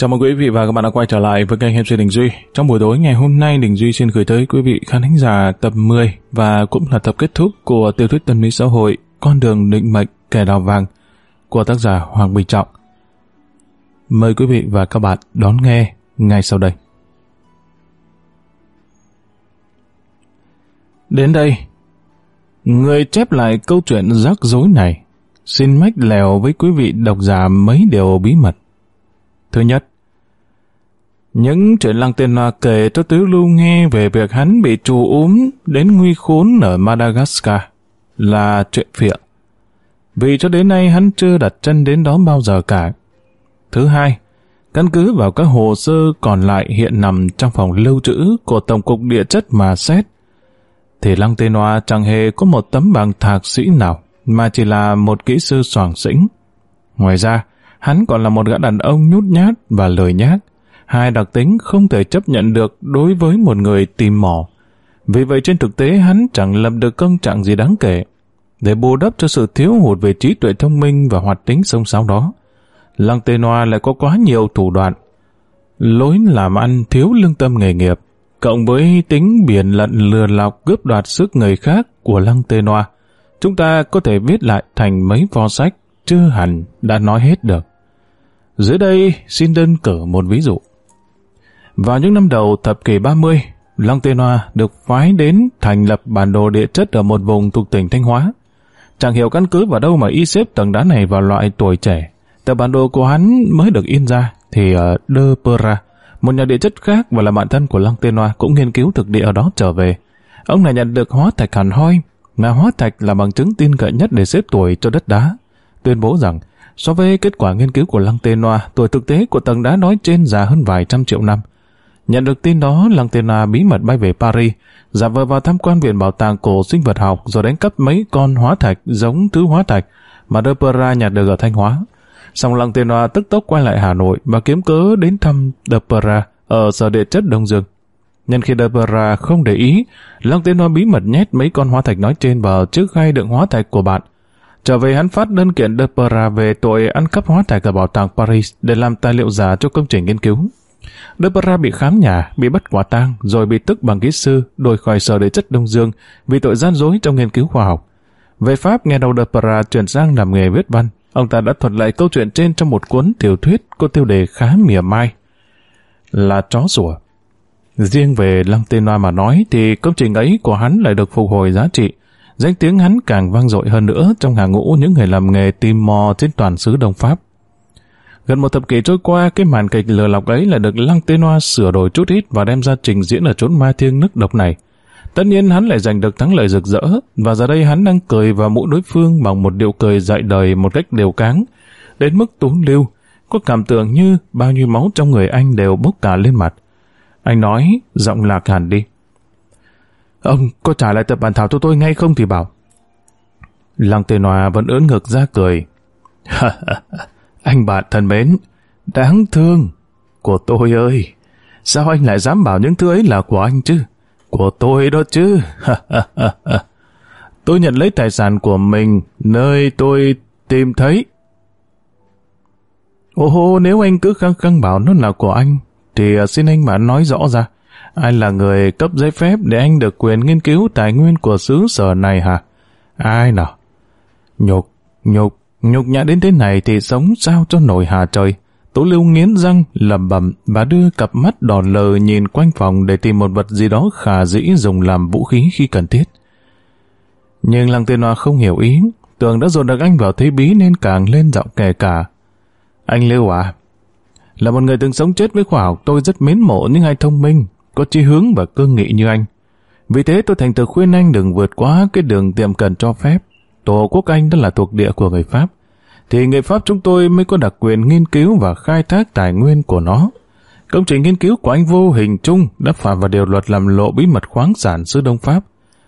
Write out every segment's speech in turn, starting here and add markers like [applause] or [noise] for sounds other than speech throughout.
Chào mừng quý vị và các bạn đã quay trở lại với kênh MC Đình Duy. Trong buổi tối ngày hôm nay, Đình Duy xin gửi tới quý vị khán thính giả tập 10 và cũng là tập kết thúc của tiểu thuyết tâm lý xã hội Con đường định mệnh kẻ đào vàng của tác giả Hoàng Bình Trọng. Mời quý vị và các bạn đón nghe ngay sau đây. Đến đây, người chép lại câu chuyện rắc rối này, xin mách lèo với quý vị độc giả mấy điều bí mật. Thứ nhất, những chuyện lăng tên là kể cho Tứ Lưu nghe về việc hắn bị trù úm đến nguy khốn ở Madagascar là chuyện phiện. Vì cho đến nay hắn chưa đặt chân đến đó bao giờ cả. Thứ hai, căn cứ vào các hồ sơ còn lại hiện nằm trong phòng lưu trữ của Tổng cục Địa chất mà xét, thì Lăng Tê Noa chẳng hề có một tấm bằng thạc sĩ nào, mà chỉ là một kỹ sư soảng sĩnh. Ngoài ra, hắn còn là một gã đàn ông nhút nhát và lười nhát hai đặc tính không thể chấp nhận được đối với một người tìm mỏ. Vì vậy trên thực tế hắn chẳng lập được công trạng gì đáng kể. Để bù đắp cho sự thiếu hụt về trí tuệ thông minh và hoạt tính sông sáo đó, Lăng Tê Noa lại có quá nhiều thủ đoạn. Lối làm ăn thiếu lương tâm nghề nghiệp, cộng với tính biển lận lừa lọc cướp đoạt sức người khác của Lăng Tê Noa, chúng ta có thể viết lại thành mấy vò sách chưa hẳn đã nói hết được. Dưới đây xin đơn cử một ví dụ. Vào những năm đầu thập kỷ 30, Lăng Tiên Hoa được phái đến thành lập bản đồ địa chất ở một vùng thuộc tỉnh Thanh Hóa. Chẳng hiểu căn cứ vào đâu mà y xếp tầng đá này vào loại tuổi trẻ. Tờ bản đồ của hắn mới được in ra thì ở Đơ Pera, một nhà địa chất khác và là bạn thân của Lăng Tiên Hoa cũng nghiên cứu thực địa ở đó trở về. Ông này nhận được hóa thạch hàn hoi, mà hóa thạch là bằng chứng tin cậy nhất để xếp tuổi cho đất đá. Tuyên bố rằng, so với kết quả nghiên cứu của Lăng tê noa, tuổi thực tế của tầng đá nói trên già hơn vài trăm triệu năm Nhận được tin đó, Lăng Tiên Na bí mật bay về Paris, giả vờ vào tham quan viện bảo tàng cổ sinh vật học rồi đánh cắp mấy con hóa thạch giống thứ hóa thạch mà De Pera nhặt được ở Thanh Hóa. Xong Lăng Tiên Na tức tốc quay lại Hà Nội và kiếm cớ đến thăm De Pera ở sở địa chất Đông Dương. Nhân khi De Pera không để ý, Lăng Tiên Na bí mật nhét mấy con hóa thạch nói trên vào trước khay đựng hóa thạch của bạn. Trở về hắn phát đơn kiện De Pera về tội ăn cắp hóa thạch ở bảo tàng Paris để làm tài liệu giả cho công trình nghiên cứu. Deborah bị khám nhà, bị bắt quả tang, rồi bị tức bằng kỹ sư, đuổi khỏi sở địa chất Đông Dương vì tội gian dối trong nghiên cứu khoa học. Về Pháp, nghe đầu Deborah chuyển sang làm nghề viết văn, ông ta đã thuật lại câu chuyện trên trong một cuốn tiểu thuyết có tiêu đề khá mỉa mai là chó sủa. Riêng về Lăng Tê Noa mà nói thì công trình ấy của hắn lại được phục hồi giá trị. Danh tiếng hắn càng vang dội hơn nữa trong hàng ngũ những người làm nghề tìm mò trên toàn xứ Đông Pháp. Gần một thập kỷ trôi qua, cái màn kịch lừa lọc ấy là được Lăng Tê Noa sửa đổi chút ít và đem ra trình diễn ở chốn ma thiêng nước độc này. Tất nhiên hắn lại giành được thắng lợi rực rỡ, và giờ đây hắn đang cười vào mũ đối phương bằng một điệu cười dạy đời một cách đều cáng. Đến mức túng lưu, có cảm tưởng như bao nhiêu máu trong người anh đều bốc cả lên mặt. Anh nói, giọng lạc hẳn đi. Ông có trả lại tập bản thảo cho tôi ngay không thì bảo. Lăng Tê nòa vẫn ưỡn ngực ra cười. [laughs] Anh bạn thân mến, đáng thương. Của tôi ơi, sao anh lại dám bảo những thứ ấy là của anh chứ? Của tôi đó chứ. [laughs] tôi nhận lấy tài sản của mình nơi tôi tìm thấy. ô hô nếu anh cứ khăng khăng bảo nó là của anh, thì à, xin anh bạn nói rõ ra. Ai là người cấp giấy phép để anh được quyền nghiên cứu tài nguyên của xứ sở này hả? Ai nào? Nhục, nhục, Nhục nhã đến thế này thì sống sao cho nổi hà trời. Tố Lưu nghiến răng, lầm bẩm và đưa cặp mắt đỏ lờ nhìn quanh phòng để tìm một vật gì đó khả dĩ dùng làm vũ khí khi cần thiết. Nhưng Lăng Tiên Hoa không hiểu ý, tưởng đã dồn được anh vào thế bí nên càng lên giọng kè cả. Anh Lưu à, là một người từng sống chết với khoa học tôi rất mến mộ những ai thông minh, có chí hướng và cương nghị như anh. Vì thế tôi thành thực khuyên anh đừng vượt quá cái đường tiềm cần cho phép. Tổ quốc Anh đã là thuộc địa của người Pháp, thì người Pháp chúng tôi mới có đặc quyền nghiên cứu và khai thác tài nguyên của nó. Công trình nghiên cứu của anh vô hình chung đã phạm vào điều luật làm lộ bí mật khoáng sản xứ Đông Pháp,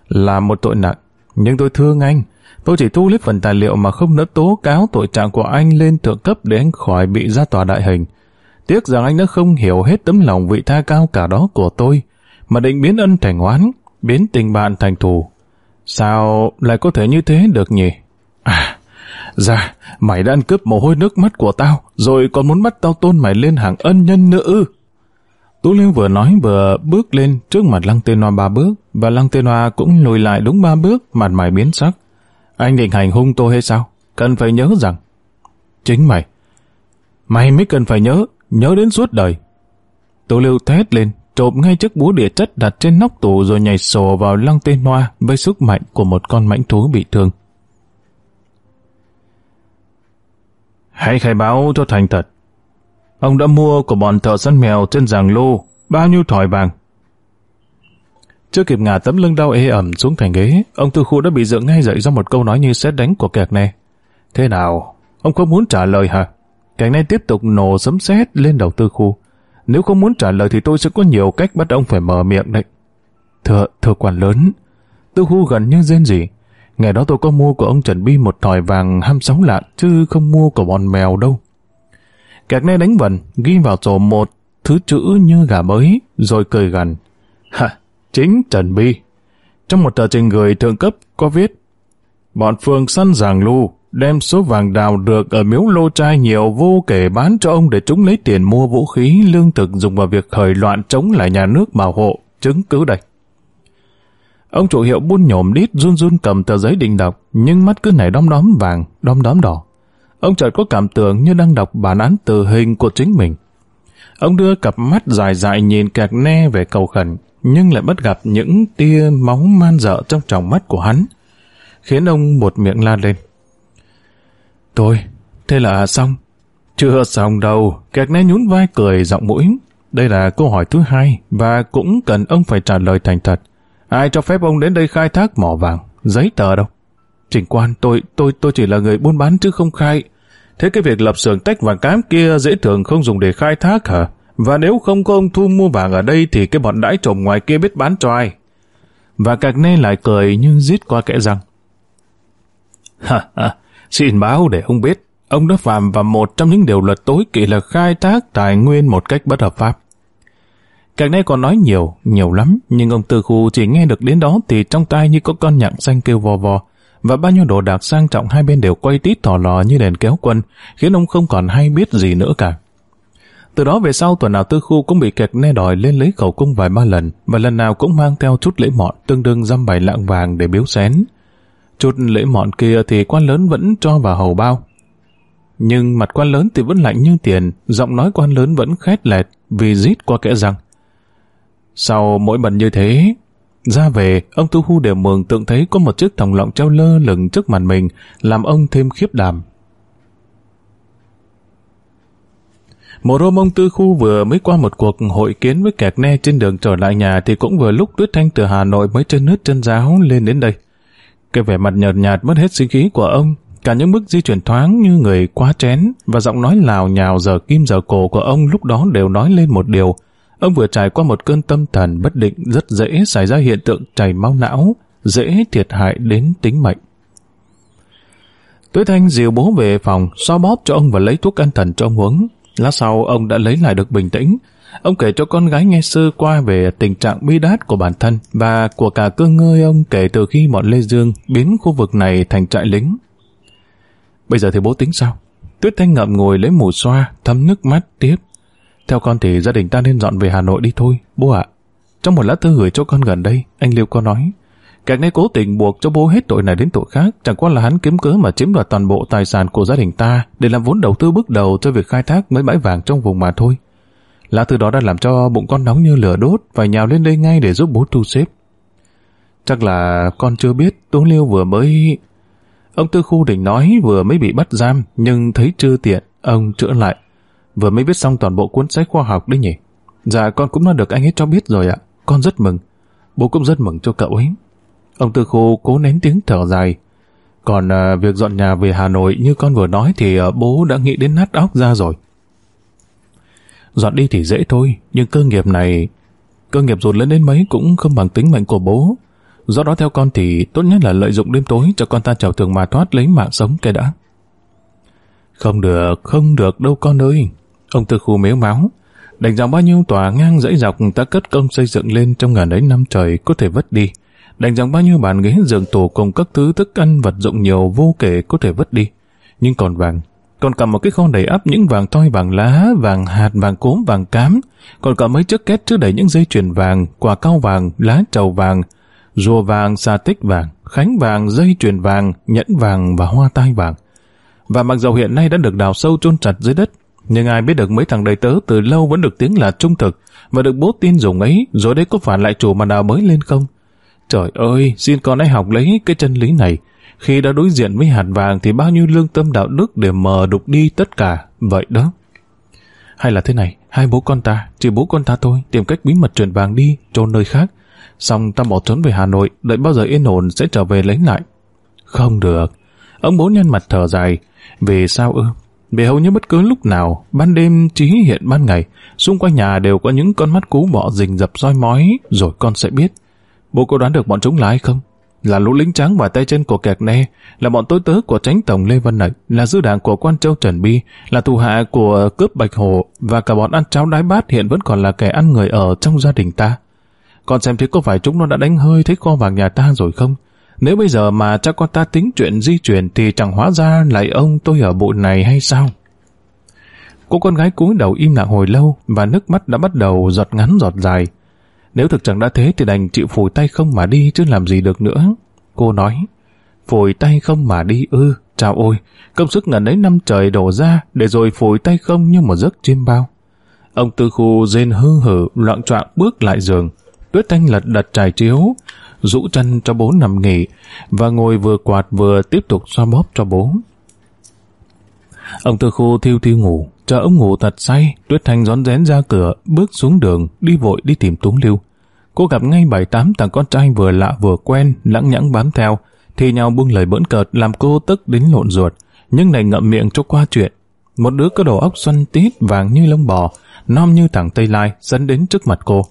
là một tội nặng. Nhưng tôi thương anh, tôi chỉ thu lấy phần tài liệu mà không nỡ tố cáo tội trạng của anh lên thượng cấp để anh khỏi bị ra tòa đại hình. Tiếc rằng anh đã không hiểu hết tấm lòng vị tha cao cả đó của tôi, mà định biến ân thành oán, biến tình bạn thành thù. Sao lại có thể như thế được nhỉ? À, ra mày đã ăn cướp mồ hôi nước mắt của tao, rồi còn muốn bắt tao tôn mày lên hàng ân nhân nữa ư? Tú Liêu vừa nói vừa bước lên trước mặt Lăng Tên Hoa ba bước, và Lăng Tên Hoa cũng lùi lại đúng ba bước, mặt mày biến sắc. Anh định hành hung tôi hay sao? Cần phải nhớ rằng, chính mày, mày mới cần phải nhớ, nhớ đến suốt đời. Tú Liêu thét lên, trộm ngay chiếc búa địa chất đặt trên nóc tủ rồi nhảy sổ vào lăng tên hoa với sức mạnh của một con mãnh thú bị thương. Hãy khai báo cho thành thật. Ông đã mua của bọn thợ săn mèo trên giàng lô bao nhiêu thỏi vàng. Chưa kịp ngả tấm lưng đau ê ẩm xuống thành ghế, ông tư khu đã bị dựng ngay dậy do một câu nói như xét đánh của kẹt này Thế nào? Ông không muốn trả lời hả? Cảnh này tiếp tục nổ sấm sét lên đầu tư khu. Nếu không muốn trả lời thì tôi sẽ có nhiều cách bắt ông phải mở miệng đấy. Thưa, thưa quản lớn, tôi hu gần như rên gì. Ngày đó tôi có mua của ông Trần Bi một thỏi vàng 26 lạng chứ không mua của bọn mèo đâu. Kẹt này đánh vần, ghi vào sổ một thứ chữ như gà mới, rồi cười gần. Hả, chính Trần Bi. Trong một tờ trình gửi thượng cấp có viết Bọn Phương săn giàng lưu, đem số vàng đào được ở miếu lô trai nhiều vô kể bán cho ông để chúng lấy tiền mua vũ khí, lương thực dùng vào việc khởi loạn chống lại nhà nước bảo hộ, chứng cứ đây. Ông chủ hiệu buôn nhổm đít run run cầm tờ giấy định đọc, nhưng mắt cứ nảy đom đóm vàng, đom đóm đỏ. Ông chợt có cảm tưởng như đang đọc bản án tử hình của chính mình. Ông đưa cặp mắt dài dài nhìn kẹt ne về cầu khẩn, nhưng lại bất gặp những tia máu man dợ trong tròng mắt của hắn, khiến ông một miệng la lên. Tôi, thế là xong. Chưa xong đâu, kẹt né nhún vai cười giọng mũi. Đây là câu hỏi thứ hai và cũng cần ông phải trả lời thành thật. Ai cho phép ông đến đây khai thác mỏ vàng, giấy tờ đâu? Trình quan, tôi, tôi, tôi chỉ là người buôn bán chứ không khai. Thế cái việc lập xưởng tách vàng cám kia dễ thường không dùng để khai thác hả? Và nếu không có ông thu mua vàng ở đây thì cái bọn đãi trộm ngoài kia biết bán cho ai? Và cạc nê lại cười nhưng giết qua kẽ răng. [laughs] Ha ha, Xin báo để ông biết, ông đã phạm vào một trong những điều luật tối kỵ là khai thác tài nguyên một cách bất hợp pháp. Càng nay còn nói nhiều, nhiều lắm, nhưng ông Tư Khu chỉ nghe được đến đó thì trong tay như có con nhặng xanh kêu vò vò, và bao nhiêu đồ đạc sang trọng hai bên đều quay tít thỏ lò như đèn kéo quân, khiến ông không còn hay biết gì nữa cả. Từ đó về sau tuần nào tư khu cũng bị kẹt ne đòi lên lấy khẩu cung vài ba lần, và lần nào cũng mang theo chút lễ mọn tương đương dăm bài lạng vàng để biếu xén. Chút lễ mọn kia thì quan lớn vẫn cho vào hầu bao. Nhưng mặt quan lớn thì vẫn lạnh như tiền, giọng nói quan lớn vẫn khét lẹt vì rít qua kẽ răng. Sau mỗi bận như thế, ra về, ông Tu Hu đều mường tượng thấy có một chiếc thòng lọng treo lơ lửng trước mặt mình, làm ông thêm khiếp đảm. Mộ rôm ông Tư Khu vừa mới qua một cuộc hội kiến với kẹt ne trên đường trở lại nhà thì cũng vừa lúc Tuyết Thanh từ Hà Nội mới chân nước chân giáo lên đến đây. Cái vẻ mặt nhợt nhạt mất hết sinh khí của ông, cả những bước di chuyển thoáng như người quá chén và giọng nói lào nhào giờ kim giờ cổ của ông lúc đó đều nói lên một điều. Ông vừa trải qua một cơn tâm thần bất định rất dễ xảy ra hiện tượng chảy máu não, dễ thiệt hại đến tính mệnh. Tuế Thanh dìu bố về phòng, so bóp cho ông và lấy thuốc an thần cho ông uống. Lát sau ông đã lấy lại được bình tĩnh, Ông kể cho con gái nghe sơ qua về tình trạng bi đát của bản thân và của cả cơ ngơi ông kể từ khi bọn Lê Dương biến khu vực này thành trại lính. Bây giờ thì bố tính sao? Tuyết Thanh ngậm ngồi lấy mù xoa, thấm nước mắt tiếp. Theo con thì gia đình ta nên dọn về Hà Nội đi thôi, bố ạ. Trong một lá thư gửi cho con gần đây, anh Liêu có nói. kẻ này cố tình buộc cho bố hết tội này đến tội khác, chẳng qua là hắn kiếm cớ mà chiếm đoạt toàn bộ tài sản của gia đình ta để làm vốn đầu tư bước đầu cho việc khai thác mấy bãi vàng trong vùng mà thôi. Lá từ đó đã làm cho bụng con nóng như lửa đốt và nhào lên đây ngay để giúp bố thu xếp. Chắc là con chưa biết Tú Liêu vừa mới... Ông Tư Khu định nói vừa mới bị bắt giam nhưng thấy chưa tiện, ông chữa lại. Vừa mới viết xong toàn bộ cuốn sách khoa học đấy nhỉ? Dạ con cũng đã được anh ấy cho biết rồi ạ. Con rất mừng. Bố cũng rất mừng cho cậu ấy. Ông Tư Khu cố nén tiếng thở dài. Còn à, việc dọn nhà về Hà Nội như con vừa nói thì à, bố đã nghĩ đến nát óc ra rồi. Dọn đi thì dễ thôi, nhưng cơ nghiệp này... Cơ nghiệp dù lớn đến mấy cũng không bằng tính mệnh của bố. Do đó theo con thì tốt nhất là lợi dụng đêm tối cho con ta trèo tường mà thoát lấy mạng sống kia đã. Không được, không được đâu con ơi. Ông tư khu mếu máu. Đánh dọc bao nhiêu tòa ngang dãy dọc ta cất công xây dựng lên trong ngàn ấy năm trời có thể vứt đi. Đánh dọc bao nhiêu bàn ghế giường tủ cùng các thứ thức ăn vật dụng nhiều vô kể có thể vứt đi. Nhưng còn vàng, còn cả một cái kho đầy ắp những vàng toi vàng lá, vàng hạt, vàng cốm, vàng cám, còn cả mấy chiếc két chứa đầy những dây chuyền vàng, quả cao vàng, lá trầu vàng, rùa vàng, xà tích vàng, khánh vàng, dây chuyền vàng, nhẫn vàng và hoa tai vàng. Và mặc dầu hiện nay đã được đào sâu chôn chặt dưới đất, nhưng ai biết được mấy thằng đầy tớ từ lâu vẫn được tiếng là trung thực và được bố tin dùng ấy, rồi đấy có phản lại chủ mà đào mới lên không? Trời ơi, xin con hãy học lấy cái chân lý này, khi đã đối diện với hạt vàng thì bao nhiêu lương tâm đạo đức để mờ đục đi tất cả, vậy đó. Hay là thế này, hai bố con ta, chỉ bố con ta thôi, tìm cách bí mật chuyển vàng đi, trốn nơi khác. Xong ta bỏ trốn về Hà Nội, đợi bao giờ yên ổn sẽ trở về lấy lại. Không được. Ông bố nhăn mặt thở dài. Vì sao ư? Vì hầu như bất cứ lúc nào, ban đêm chỉ hiện ban ngày, xung quanh nhà đều có những con mắt cú bọ rình dập soi mói, rồi con sẽ biết. Bố có đoán được bọn chúng là ai không? là lũ lính trắng và tay chân của kẹt ne, là bọn tối tớ của tránh tổng Lê Văn Nạch, là dư đảng của quan châu Trần Bi, là thủ hạ của cướp Bạch Hồ và cả bọn ăn cháo đái bát hiện vẫn còn là kẻ ăn người ở trong gia đình ta. còn xem thế có phải chúng nó đã đánh hơi thấy kho vàng nhà ta rồi không? Nếu bây giờ mà cha con ta tính chuyện di chuyển thì chẳng hóa ra lại ông tôi ở bụi này hay sao? Cô con gái cúi đầu im lặng hồi lâu và nước mắt đã bắt đầu giọt ngắn giọt dài. Nếu thực chẳng đã thế thì đành chịu phủi tay không mà đi chứ làm gì được nữa. Cô nói, phủi tay không mà đi ư, chào ôi, công sức ngần ấy năm trời đổ ra để rồi phủi tay không như một giấc chim bao. Ông tư khu rên hư hử, loạn trọng bước lại giường. Tuyết Thanh lật đật trải chiếu, rũ chân cho bố nằm nghỉ và ngồi vừa quạt vừa tiếp tục xoa bóp cho bố. Ông tư khu thiêu thiêu ngủ, Chờ ông ngủ thật say, Tuyết Thanh rón rén ra cửa, bước xuống đường, đi vội đi tìm Túng Lưu. Cô gặp ngay bảy tám thằng con trai vừa lạ vừa quen, lãng nhãng bám theo, thì nhau buông lời bỡn cợt làm cô tức đến lộn ruột, nhưng này ngậm miệng cho qua chuyện. Một đứa có đầu óc xoăn tít vàng như lông bò, non như thằng Tây Lai, dẫn đến trước mặt cô.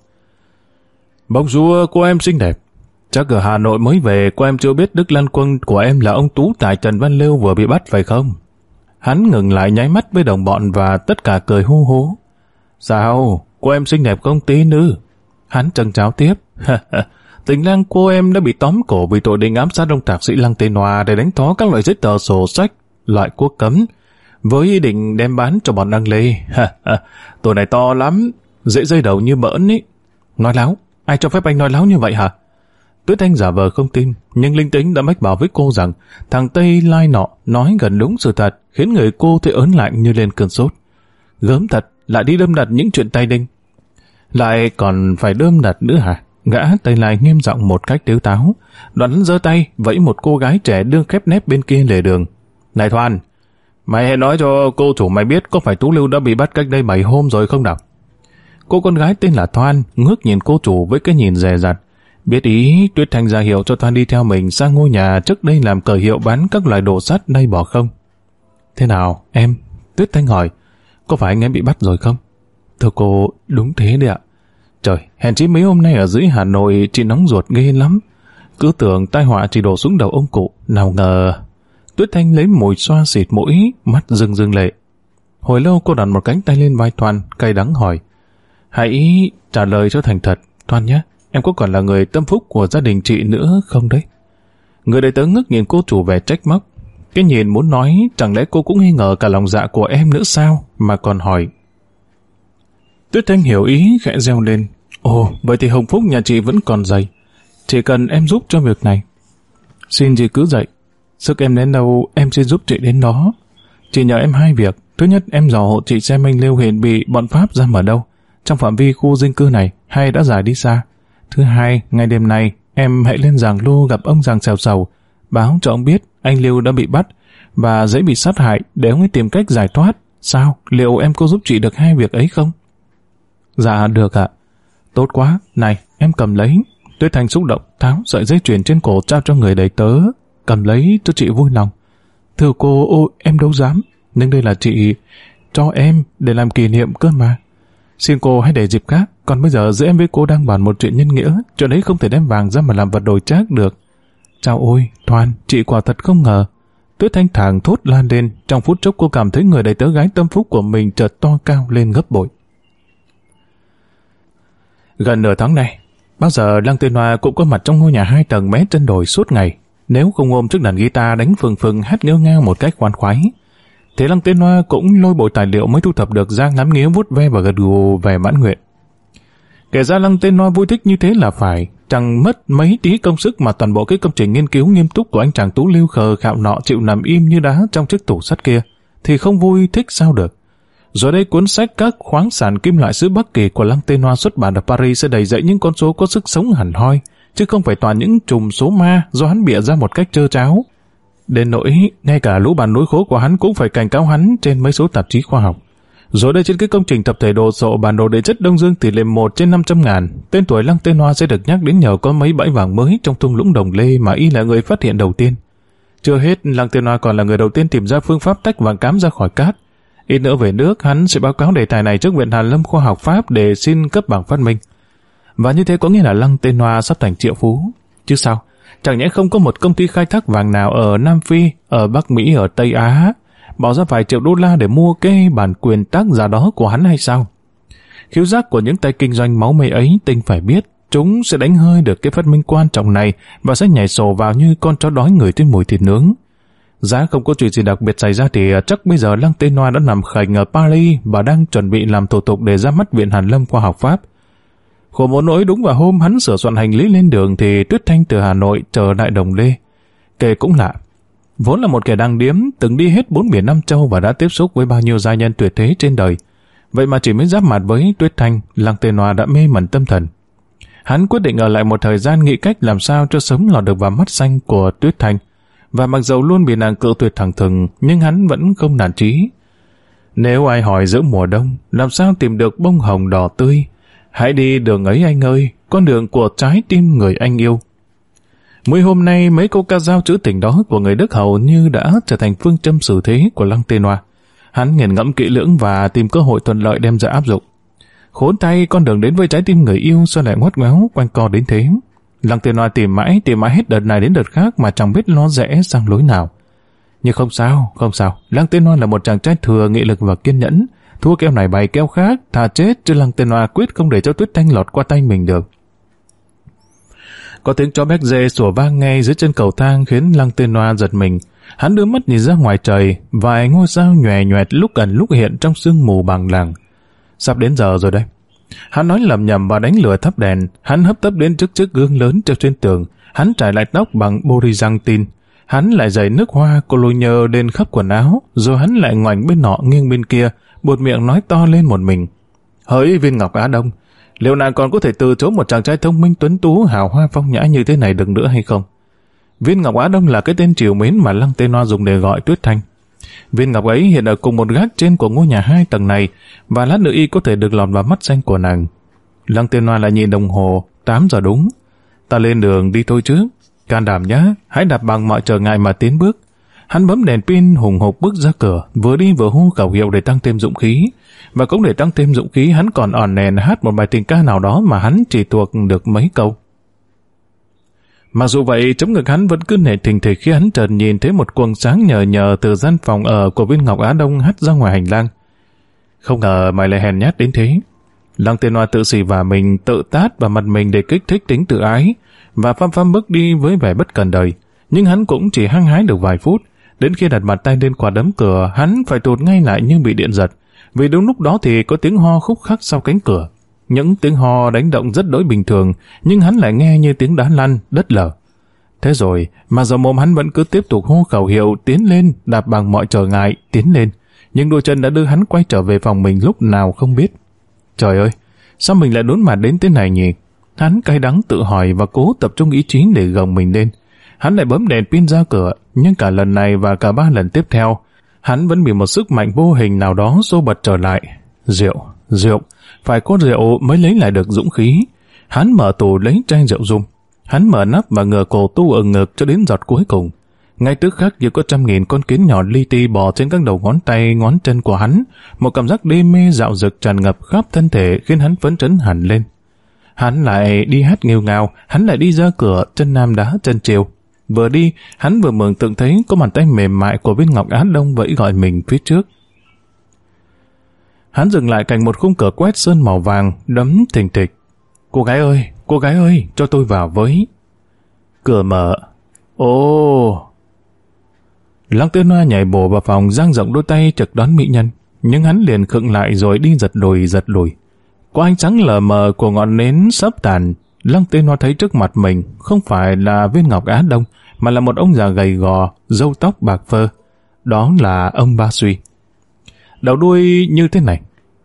Bông rua, cô em xinh đẹp. Chắc ở Hà Nội mới về, cô em chưa biết Đức Lan Quân của em là ông Tú Tài Trần Văn Lưu vừa bị bắt phải không? Hắn ngừng lại nháy mắt với đồng bọn và tất cả cười hú hú. Sao, cô em xinh đẹp không tí nữ? Hắn trần cháo tiếp. [laughs] Tình lang cô em đã bị tóm cổ vì tội định ám sát ông thạc sĩ Lăng Tê Nòa để đánh thó các loại giấy tờ sổ sách, loại quốc cấm, với ý định đem bán cho bọn năng lê. [laughs] tội này to lắm, dễ dây đầu như bỡn ý. Nói láo, ai cho phép anh nói láo như vậy hả? Tuyết Anh giả vờ không tin, nhưng linh tính đã mách bảo với cô rằng thằng Tây lai nọ nói gần đúng sự thật, khiến người cô thấy ớn lạnh như lên cơn sốt. Gớm thật, lại đi đâm đặt những chuyện tay đinh. Lại còn phải đâm đặt nữa hả? Gã Tây lai nghiêm giọng một cách tiếu táo, đoán giơ tay vẫy một cô gái trẻ đương khép nép bên kia lề đường. Này Thoan, mày hãy nói cho cô chủ mày biết có phải Tú Lưu đã bị bắt cách đây 7 hôm rồi không nào? Cô con gái tên là Thoan ngước nhìn cô chủ với cái nhìn dè dặt, Biết ý, Tuyết Thanh ra hiệu cho Thoan đi theo mình sang ngôi nhà trước đây làm cờ hiệu bán các loại đồ sắt nay bỏ không. Thế nào, em? Tuyết Thanh hỏi. Có phải anh em bị bắt rồi không? Thưa cô, đúng thế đấy ạ. Trời, hèn chí mấy hôm nay ở dưới Hà Nội chị nóng ruột ghê lắm. Cứ tưởng tai họa chỉ đổ xuống đầu ông cụ, nào ngờ... Tuyết Thanh lấy mồi xoa xịt mũi, mắt rưng rưng lệ. Hồi lâu cô đặt một cánh tay lên vai Thoan, cay đắng hỏi. Hãy trả lời cho thành thật, Thoan nhé em có còn là người tâm phúc của gia đình chị nữa không đấy? Người đại tớ ngước nhìn cô chủ vẻ trách móc. Cái nhìn muốn nói, chẳng lẽ cô cũng nghi ngờ cả lòng dạ của em nữa sao, mà còn hỏi. Tuyết Thanh hiểu ý, khẽ reo lên. Ồ, vậy thì hồng phúc nhà chị vẫn còn dày. Chỉ cần em giúp cho việc này. Xin chị cứ dậy. Sức em đến đâu, em sẽ giúp chị đến đó. Chị nhờ em hai việc. Thứ nhất, em dò hộ chị xem anh Lưu Hiền bị bọn Pháp giam ở đâu, trong phạm vi khu dân cư này, hay đã giải đi xa. Thứ hai, ngày đêm nay, em hãy lên giảng lô gặp ông giàng xèo xầu, báo cho ông biết anh Lưu đã bị bắt và dễ bị sát hại để ông ấy tìm cách giải thoát. Sao? Liệu em có giúp chị được hai việc ấy không? Dạ, được ạ. Tốt quá. Này, em cầm lấy. Tuyết Thanh xúc động, tháo sợi dây chuyền trên cổ trao cho người đầy tớ. Cầm lấy cho chị vui lòng. Thưa cô, ô, em đâu dám. Nhưng đây là chị cho em để làm kỷ niệm cơ mà xin cô hãy để dịp khác, còn bây giờ giữa em với cô đang bàn một chuyện nhân nghĩa, chuyện đấy không thể đem vàng ra mà làm vật đổi trác được. Chào ôi, Thoan, chị quả thật không ngờ. Tuyết thanh thản thốt lan lên, trong phút chốc cô cảm thấy người đầy tớ gái tâm phúc của mình chợt to cao lên gấp bội. Gần nửa tháng nay, bao giờ Lăng Tuyên Hoa cũng có mặt trong ngôi nhà hai tầng mé chân đồi suốt ngày. Nếu không ôm trước đàn guitar đánh phừng phừng hát nghêu ngang một cách khoan khoái, Thế Lăng Tiến Hoa cũng lôi bộ tài liệu mới thu thập được ra ngắm nghía vuốt ve và gật gù về mãn nguyện. Kể ra Lăng Tiến Hoa vui thích như thế là phải, chẳng mất mấy tí công sức mà toàn bộ cái công trình nghiên cứu nghiêm túc của anh chàng Tú Lưu khờ khạo nọ chịu nằm im như đá trong chiếc tủ sắt kia, thì không vui thích sao được. Rồi đây cuốn sách các khoáng sản kim loại xứ Bắc Kỳ của Lăng Tên Hoa xuất bản ở Paris sẽ đầy dậy những con số có sức sống hẳn hoi, chứ không phải toàn những chùm số ma do hắn bịa ra một cách trơ tráo đến nỗi ngay cả lũ bàn núi khố của hắn cũng phải cảnh cáo hắn trên mấy số tạp chí khoa học. Rồi đây trên cái công trình tập thể đồ sộ bản đồ địa chất Đông Dương tỷ lệ 1 trên 500 ngàn, tên tuổi Lăng Tên Hoa sẽ được nhắc đến nhờ có mấy bãi vàng mới trong thung lũng Đồng Lê mà y là người phát hiện đầu tiên. Chưa hết, Lăng Tên Hoa còn là người đầu tiên tìm ra phương pháp tách vàng cám ra khỏi cát. Ít nữa về nước, hắn sẽ báo cáo đề tài này trước Viện Hàn Lâm Khoa học Pháp để xin cấp bằng phát minh. Và như thế có nghĩa là Lăng Tên Hoa sắp thành triệu phú. Chứ sao? Chẳng nhẽ không có một công ty khai thác vàng nào ở Nam Phi, ở Bắc Mỹ, ở Tây Á, bỏ ra vài triệu đô la để mua cái bản quyền tác giả đó của hắn hay sao? Khiếu giác của những tay kinh doanh máu mê ấy tinh phải biết, chúng sẽ đánh hơi được cái phát minh quan trọng này và sẽ nhảy sổ vào như con chó đói người tới mùi thịt nướng. Giá không có chuyện gì đặc biệt xảy ra thì à, chắc bây giờ Lăng Tê Noa đã nằm khảnh ở Paris và đang chuẩn bị làm thủ tục để ra mắt Viện Hàn Lâm Khoa học Pháp. Khổ một nỗi đúng vào hôm hắn sửa soạn hành lý lên đường thì Tuyết Thanh từ Hà Nội trở lại Đồng Lê. Kể cũng lạ. Vốn là một kẻ đang điếm, từng đi hết bốn biển Nam Châu và đã tiếp xúc với bao nhiêu gia nhân tuyệt thế trên đời. Vậy mà chỉ mới giáp mặt với Tuyết Thanh, Lăng Tề Nòa đã mê mẩn tâm thần. Hắn quyết định ở lại một thời gian nghĩ cách làm sao cho sớm lọt được vào mắt xanh của Tuyết Thanh. Và mặc dầu luôn bị nàng cự tuyệt thẳng thừng, nhưng hắn vẫn không nản trí. Nếu ai hỏi giữa mùa đông, làm sao tìm được bông hồng đỏ tươi, Hãy đi đường ấy anh ơi, con đường của trái tim người anh yêu. Mới hôm nay mấy câu ca dao trữ tình đó của người Đức hầu như đã trở thành phương châm xử thế của Lăng Tê Noa. Hắn nghiền ngẫm kỹ lưỡng và tìm cơ hội thuận lợi đem ra áp dụng. Khốn tay con đường đến với trái tim người yêu sao lại ngoắt ngoéo quanh co đến thế. Lăng Tê Noa tìm mãi, tìm mãi hết đợt này đến đợt khác mà chẳng biết nó rẽ sang lối nào. Nhưng không sao, không sao. Lăng Tê Noa là một chàng trai thừa nghị lực và kiên nhẫn. Thua keo này bày keo khác, thà chết, chứ lăng tên hoa quyết không để cho Tuyết Thanh lọt qua tay mình được. Có tiếng chó béc dê sủa vang ngay dưới chân cầu thang khiến lăng tên hoa giật mình. Hắn đưa mắt nhìn ra ngoài trời, vài ngôi sao nhòe nhòe lúc gần lúc hiện trong sương mù bằng làng. Sắp đến giờ rồi đây. Hắn nói lầm nhầm và đánh lửa thắp đèn, hắn hấp tấp đến trước chiếc gương lớn treo trên tường, hắn trải lại tóc bằng borizantin, hắn lại dày nước hoa cô lô nhơ lên khắp quần áo, rồi hắn lại ngoảnh bên nọ nghiêng bên kia, buột miệng nói to lên một mình. Hỡi viên ngọc Á Đông, liệu nàng còn có thể từ chối một chàng trai thông minh tuấn tú hào hoa phong nhã như thế này được nữa hay không? Viên ngọc Á Đông là cái tên triều mến mà Lăng Tê Noa dùng để gọi Tuyết Thanh. Viên ngọc ấy hiện ở cùng một gác trên của ngôi nhà hai tầng này và lát nữa y có thể được lọt vào mắt xanh của nàng. Lăng Tê Noa lại nhìn đồng hồ, 8 giờ đúng. Ta lên đường đi thôi chứ. Can đảm nhá, hãy đạp bằng mọi trở ngại mà tiến bước. Hắn bấm đèn pin hùng hục bước ra cửa, vừa đi vừa hô khẩu hiệu để tăng thêm dũng khí. Và cũng để tăng thêm dũng khí hắn còn ỏn nền hát một bài tình ca nào đó mà hắn chỉ thuộc được mấy câu. Mặc dù vậy, chống ngực hắn vẫn cứ nể thình thịch khi hắn trần nhìn thấy một quần sáng nhờ nhờ từ gian phòng ở của viên Ngọc Á Đông hắt ra ngoài hành lang. Không ngờ mày lại hèn nhát đến thế. Lăng tiền hoa tự xỉ và mình tự tát vào mặt mình để kích thích tính tự ái và phăm phăm bước đi với vẻ bất cần đời. Nhưng hắn cũng chỉ hăng hái được vài phút Đến khi đặt bàn tay lên quả đấm cửa, hắn phải tụt ngay lại như bị điện giật. Vì đúng lúc đó thì có tiếng ho khúc khắc sau cánh cửa. Những tiếng ho đánh động rất đối bình thường, nhưng hắn lại nghe như tiếng đá lăn, đất lở. Thế rồi, mà giờ mồm hắn vẫn cứ tiếp tục hô khẩu hiệu tiến lên, đạp bằng mọi trở ngại, tiến lên. Nhưng đôi chân đã đưa hắn quay trở về phòng mình lúc nào không biết. Trời ơi, sao mình lại đốn mặt đến thế này nhỉ? Hắn cay đắng tự hỏi và cố tập trung ý chí để gồng mình lên hắn lại bấm đèn pin ra cửa, nhưng cả lần này và cả ba lần tiếp theo, hắn vẫn bị một sức mạnh vô hình nào đó xô bật trở lại. Rượu, rượu, phải có rượu mới lấy lại được dũng khí. Hắn mở tủ lấy chai rượu dung. Hắn mở nắp và ngửa cổ tu ở ngực cho đến giọt cuối cùng. Ngay tức khắc như có trăm nghìn con kiến nhỏ li ti bò trên các đầu ngón tay, ngón chân của hắn. Một cảm giác đê mê dạo dực tràn ngập khắp thân thể khiến hắn phấn chấn hẳn lên. Hắn lại đi hát nghêu ngào, hắn lại đi ra cửa, chân nam đá chân chiều. Vừa đi, hắn vừa mừng tượng thấy có bàn tay mềm mại của viên ngọc Á Đông vẫy gọi mình phía trước. Hắn dừng lại cạnh một khung cửa quét sơn màu vàng, đấm thình thịch. Cô gái ơi, cô gái ơi, cho tôi vào với. Cửa mở. Ô! Lăng tiên hoa nhảy bổ vào phòng giang rộng đôi tay trực đón mỹ nhân. Nhưng hắn liền khựng lại rồi đi giật đùi giật lùi. Có ánh sáng lờ mờ của ngọn nến sắp tàn, Lăng Tiên Hoa thấy trước mặt mình không phải là viên ngọc Á Đông, mà là một ông già gầy gò, râu tóc bạc phơ. Đó là ông Ba Suy. Đầu đuôi như thế này.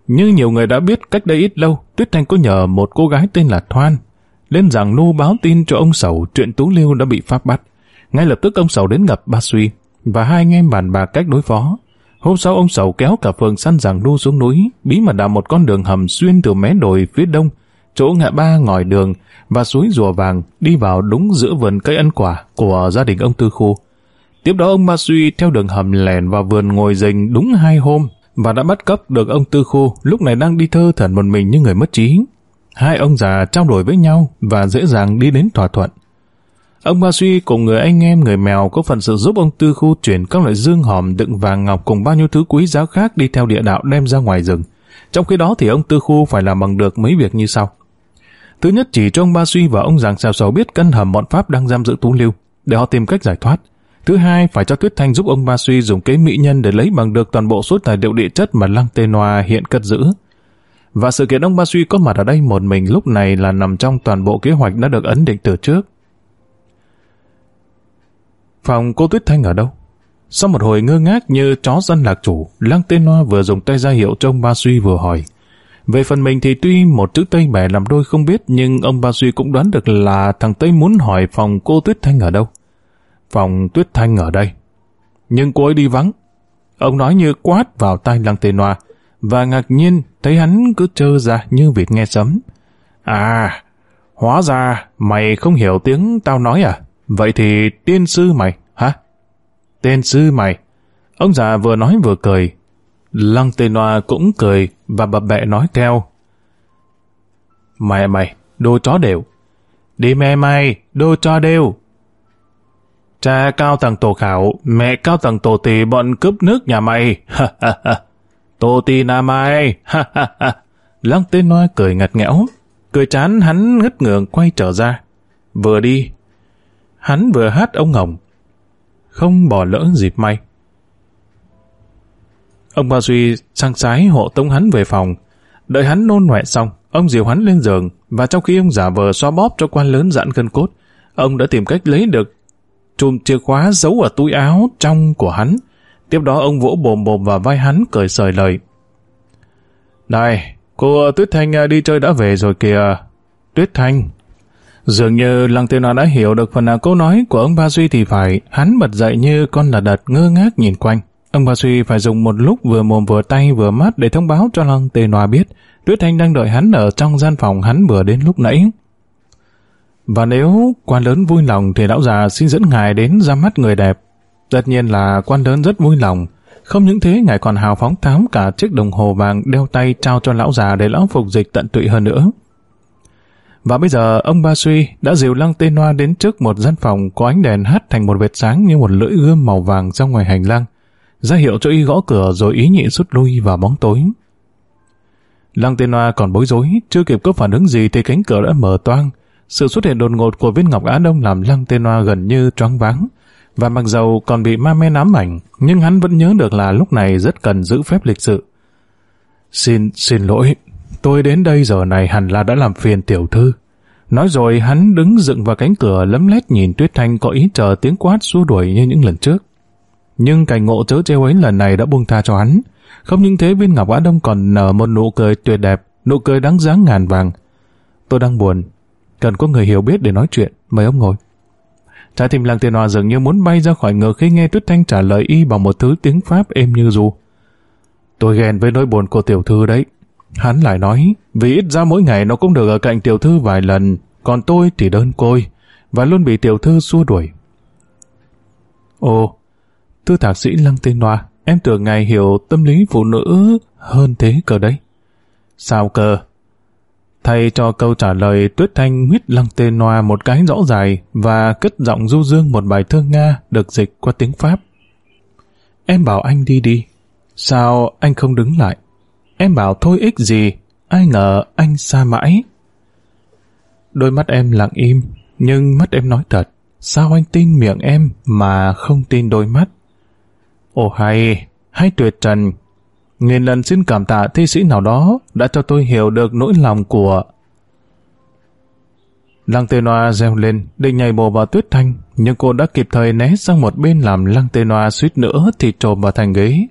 Như nhiều người đã biết cách đây ít lâu, Tuyết Thanh có nhờ một cô gái tên là Thoan lên rằng nu báo tin cho ông Sầu chuyện Tú Liêu đã bị pháp bắt. Ngay lập tức ông Sầu đến gặp Ba Suy và hai anh em bàn bạc cách đối phó. Hôm sau ông Sầu kéo cả phường săn rằng nu xuống núi, bí mật đào một con đường hầm xuyên từ mé đồi phía đông chỗ ngã ba ngòi đường và suối rùa vàng đi vào đúng giữa vườn cây ăn quả của gia đình ông Tư Khu. Tiếp đó ông Ma Suy theo đường hầm lèn vào vườn ngồi rình đúng hai hôm và đã bắt cắp được ông Tư Khu, lúc này đang đi thơ thần một mình như người mất trí. Hai ông già trao đổi với nhau và dễ dàng đi đến thỏa thuận. Ông Ma Suy cùng người anh em, người mèo có phần sự giúp ông Tư Khu chuyển các loại dương hòm, đựng vàng ngọc cùng bao nhiêu thứ quý giá khác đi theo địa đạo đem ra ngoài rừng. Trong khi đó thì ông Tư Khu phải làm bằng được mấy việc như sau. Thứ nhất chỉ trông Ba Suy và ông giàng xèo xèo biết căn hầm bọn Pháp đang giam giữ Tú Lưu để họ tìm cách giải thoát. Thứ hai, phải cho Tuyết Thanh giúp ông Ba Suy dùng kế mỹ nhân để lấy bằng được toàn bộ số tài liệu địa chất mà Lăng Tê Noa hiện cất giữ. Và sự kiện ông Ba Suy có mặt ở đây một mình lúc này là nằm trong toàn bộ kế hoạch đã được ấn định từ trước. Phòng cô Tuyết Thanh ở đâu? Sau một hồi ngơ ngác như chó dân lạc chủ, Lăng Tê Noa vừa dùng tay ra hiệu cho ông Ba Suy vừa hỏi. Về phần mình thì tuy một chữ Tây bè làm đôi không biết nhưng ông Ba Duy cũng đoán được là thằng Tây muốn hỏi phòng cô Tuyết Thanh ở đâu. Phòng Tuyết Thanh ở đây. Nhưng cô ấy đi vắng. Ông nói như quát vào tay Lăng Tề Noa và ngạc nhiên thấy hắn cứ trơ ra như việc nghe sấm. À, hóa ra mày không hiểu tiếng tao nói à? Vậy thì tiên sư mày, hả? tiên sư mày. Ông già vừa nói vừa cười, Lăng tề nòa cũng cười và bập bẹ nói theo. Mẹ mày, đồ chó đều. Đi mẹ mày, đồ chó đều. Cha cao tầng tổ khảo, mẹ cao tầng tổ tỷ bọn cướp nước nhà mày. tổ tỷ nà mày. Lăng tề nòa cười ngặt ngẽo, Cười chán hắn ngất ngường quay trở ra. Vừa đi, hắn vừa hát ông ngồng. Không bỏ lỡ dịp may. Ông Ba Duy sang trái hộ tống hắn về phòng. Đợi hắn nôn ngoẹ xong, ông dìu hắn lên giường và trong khi ông giả vờ xoa bóp cho quan lớn dạn cân cốt, ông đã tìm cách lấy được chùm chìa khóa giấu ở túi áo trong của hắn. Tiếp đó ông vỗ bồm bồm vào vai hắn cười sời lời. Này, cô Tuyết Thanh à, đi chơi đã về rồi kìa. Tuyết Thanh. Dường như Lăng tiêu Tiên đã hiểu được phần nào câu nói của ông Ba Duy thì phải, hắn bật dậy như con là đật ngơ ngác nhìn quanh. Ông ba suy phải dùng một lúc vừa mồm vừa tay vừa mắt để thông báo cho Lăng Tề Nòa biết Tuyết Thanh đang đợi hắn ở trong gian phòng hắn vừa đến lúc nãy. Và nếu quan lớn vui lòng thì lão già xin dẫn ngài đến ra mắt người đẹp. Tất nhiên là quan lớn rất vui lòng. Không những thế, ngài còn hào phóng tám cả chiếc đồng hồ vàng đeo tay trao cho lão già để lão phục dịch tận tụy hơn nữa. Và bây giờ, ông Ba Suy đã dìu lăng tê hoa đến trước một gian phòng có ánh đèn hắt thành một vệt sáng như một lưỡi gươm màu vàng ra ngoài hành lang ra hiệu cho y gõ cửa rồi ý nhị rút lui vào bóng tối. Lăng tên loa còn bối rối, chưa kịp có phản ứng gì thì cánh cửa đã mở toang. Sự xuất hiện đột ngột của viên ngọc Á Đông làm lăng tên loa gần như choáng váng. Và mặc dầu còn bị ma men ám ảnh, nhưng hắn vẫn nhớ được là lúc này rất cần giữ phép lịch sự. Xin, xin lỗi, tôi đến đây giờ này hẳn là đã làm phiền tiểu thư. Nói rồi hắn đứng dựng vào cánh cửa lấm lét nhìn Tuyết Thanh có ý chờ tiếng quát xua đuổi như những lần trước. Nhưng cảnh ngộ chớ trêu ấy lần này đã buông tha cho hắn. Không những thế viên ngọc Á Đông còn nở một nụ cười tuyệt đẹp, nụ cười đáng giá ngàn vàng. Tôi đang buồn, cần có người hiểu biết để nói chuyện, mời ông ngồi. Trái tim làng tiền hòa dường như muốn bay ra khỏi ngờ khi nghe Tuyết Thanh trả lời y bằng một thứ tiếng Pháp êm như ru. Tôi ghen với nỗi buồn của tiểu thư đấy. Hắn lại nói, vì ít ra mỗi ngày nó cũng được ở cạnh tiểu thư vài lần, còn tôi thì đơn côi, và luôn bị tiểu thư xua đuổi. Ồ, tư thạc sĩ Lăng Tên Loa, em tưởng ngài hiểu tâm lý phụ nữ hơn thế cơ đấy. Sao cơ? Thay cho câu trả lời Tuyết Thanh huyết lăng tê noa một cái rõ dài và cất giọng du dương một bài thơ Nga được dịch qua tiếng Pháp. Em bảo anh đi đi. Sao anh không đứng lại? Em bảo thôi ích gì, ai ngờ anh xa mãi. Đôi mắt em lặng im, nhưng mắt em nói thật. Sao anh tin miệng em mà không tin đôi mắt? Ồ hay, hay tuyệt trần. Nghìn lần xin cảm tạ thi sĩ nào đó đã cho tôi hiểu được nỗi lòng của... Lăng tê noa reo lên, định nhảy bổ vào tuyết thanh, nhưng cô đã kịp thời né sang một bên làm lăng tê noa suýt nữa thì trồm vào thành ghế.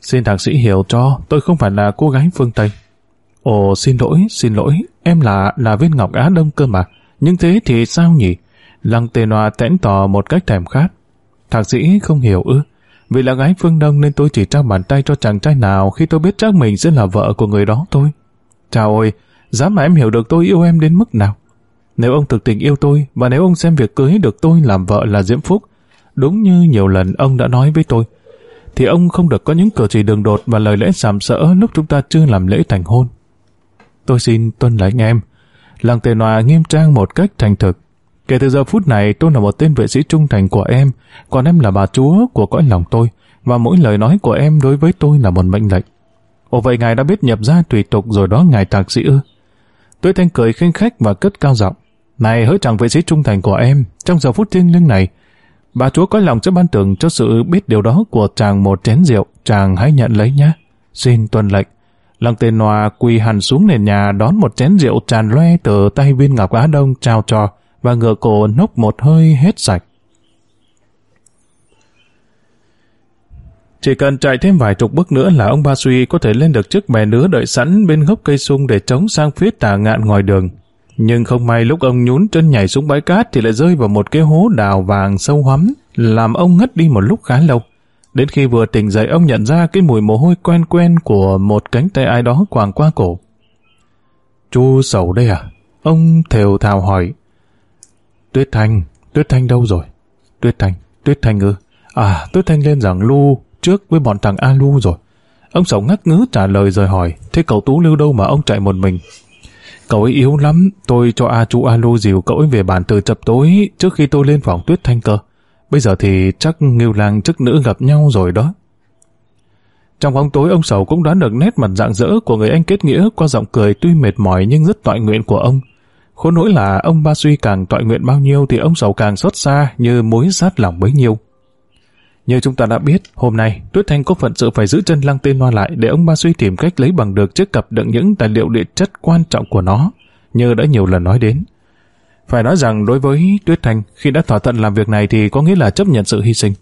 Xin thạc sĩ hiểu cho, tôi không phải là cô gái phương Tây. Ồ, xin lỗi, xin lỗi, em là là viên ngọc Á Đông cơ mà. Nhưng thế thì sao nhỉ? Lăng tê noa tẽn tò một cách thèm khát. Thạc sĩ không hiểu ư, vì là gái phương đông nên tôi chỉ trao bàn tay cho chàng trai nào khi tôi biết chắc mình sẽ là vợ của người đó thôi. Chào ơi, dám mà em hiểu được tôi yêu em đến mức nào. Nếu ông thực tình yêu tôi và nếu ông xem việc cưới được tôi làm vợ là diễm phúc, đúng như nhiều lần ông đã nói với tôi, thì ông không được có những cử chỉ đường đột và lời lẽ sàm sỡ lúc chúng ta chưa làm lễ thành hôn. Tôi xin tuân lấy em. Làng tề nòa nghiêm trang một cách thành thực, Kể từ giờ phút này tôi là một tên vệ sĩ trung thành của em, còn em là bà chúa của cõi lòng tôi, và mỗi lời nói của em đối với tôi là một mệnh lệnh. Ồ vậy ngài đã biết nhập ra tùy tục rồi đó ngài thạc sĩ ư. Tôi thanh cười khinh khách và cất cao giọng. Này hỡi chàng vệ sĩ trung thành của em, trong giờ phút thiêng liêng này, bà chúa có lòng sẽ ban tưởng cho sự biết điều đó của chàng một chén rượu, chàng hãy nhận lấy nhé. Xin tuân lệnh. Lăng tên hòa quỳ hẳn xuống nền nhà đón một chén rượu tràn loe từ tay viên ngọc Á Đông trao cho và ngựa cổ nốc một hơi hết sạch. Chỉ cần chạy thêm vài chục bước nữa là ông Ba Suy có thể lên được chiếc bè nứa đợi sẵn bên gốc cây sung để chống sang phía tà ngạn ngoài đường. Nhưng không may lúc ông nhún chân nhảy xuống bãi cát thì lại rơi vào một cái hố đào vàng sâu hoắm, làm ông ngất đi một lúc khá lâu. Đến khi vừa tỉnh dậy ông nhận ra cái mùi mồ hôi quen quen của một cánh tay ai đó quàng qua cổ. Chu sầu đây à? Ông thều thào hỏi. Tuyết Thanh, Tuyết Thanh đâu rồi? Tuyết Thanh, Tuyết Thanh ư? À, Tuyết Thanh lên giảng lu trước với bọn thằng A Lu rồi. Ông Sầu ngắc ngứ trả lời rồi hỏi, thế cậu Tú Lưu đâu mà ông chạy một mình? Cậu ấy yếu lắm, tôi cho A Chu A Lu dìu cậu ấy về bàn từ chập tối trước khi tôi lên phòng Tuyết Thanh cơ. Bây giờ thì chắc Ngưu lang chức nữ gặp nhau rồi đó. Trong bóng tối ông Sầu cũng đoán được nét mặt dạng dỡ của người anh kết nghĩa qua giọng cười tuy mệt mỏi nhưng rất tọa nguyện của ông. Khốn nỗi là ông Ba Suy càng tọa nguyện bao nhiêu thì ông giàu càng xót xa như mối sát lòng bấy nhiêu. Như chúng ta đã biết, hôm nay, Tuyết Thanh có phận sự phải giữ chân lăng tên loa lại để ông Ba Suy tìm cách lấy bằng được chiếc cặp đựng những tài liệu địa chất quan trọng của nó, như đã nhiều lần nói đến. Phải nói rằng đối với Tuyết Thanh, khi đã thỏa thuận làm việc này thì có nghĩa là chấp nhận sự hy sinh.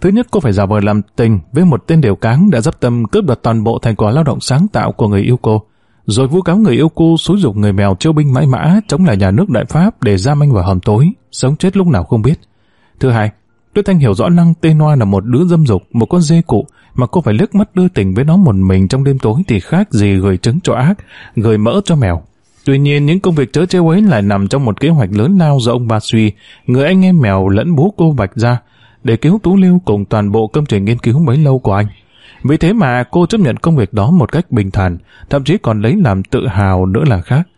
Thứ nhất cô phải giả vờ làm tình với một tên đều cáng đã dấp tâm cướp đoạt toàn bộ thành quả lao động sáng tạo của người yêu cô rồi vu cáo người yêu cô xúi dục người mèo châu binh mãi mã chống lại nhà nước đại pháp để giam anh vào hầm tối, sống chết lúc nào không biết. Thứ hai, Tuyết Thanh hiểu rõ năng tên Noa là một đứa dâm dục, một con dê cụ, mà cô phải liếc mắt đưa tình với nó một mình trong đêm tối thì khác gì gửi trứng cho ác, gửi mỡ cho mèo. Tuy nhiên, những công việc chớ trêu ấy lại nằm trong một kế hoạch lớn lao do ông Ba Suy, người anh em mèo lẫn bố cô vạch ra, để cứu Tú Lưu cùng toàn bộ công trình nghiên cứu mấy lâu của anh. Vì thế mà cô chấp nhận công việc đó một cách bình thản, thậm chí còn lấy làm tự hào nữa là khác.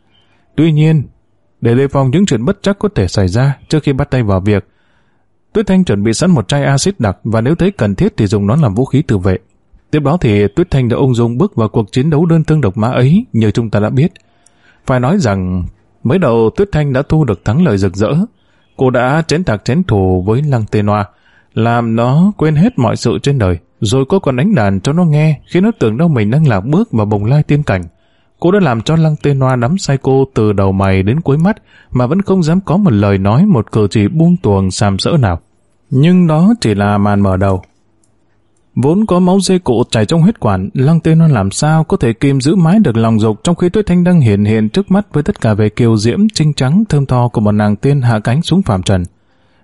Tuy nhiên, để đề phòng những chuyện bất chắc có thể xảy ra trước khi bắt tay vào việc, Tuyết Thanh chuẩn bị sẵn một chai axit đặc và nếu thấy cần thiết thì dùng nó làm vũ khí tự vệ. Tiếp đó thì Tuyết Thanh đã ung dung bước vào cuộc chiến đấu đơn thương độc mã ấy như chúng ta đã biết. Phải nói rằng, mới đầu Tuyết Thanh đã thu được thắng lợi rực rỡ. Cô đã chén tạc chén thù với Lăng Tê Noa, làm nó quên hết mọi sự trên đời rồi cô còn đánh đàn cho nó nghe khiến nó tưởng đâu mình đang lạc bước vào bồng lai tiên cảnh. Cô đã làm cho Lăng Tê hoa nắm say cô từ đầu mày đến cuối mắt mà vẫn không dám có một lời nói một cử chỉ buông tuồng sàm sỡ nào. Nhưng đó chỉ là màn mở đầu. Vốn có máu dê cụ chảy trong huyết quản, Lăng Tê hoa làm sao có thể kìm giữ mái được lòng dục trong khi tuyết thanh đang hiện hiện trước mắt với tất cả về kiều diễm, trinh trắng, thơm tho của một nàng tiên hạ cánh xuống phạm trần.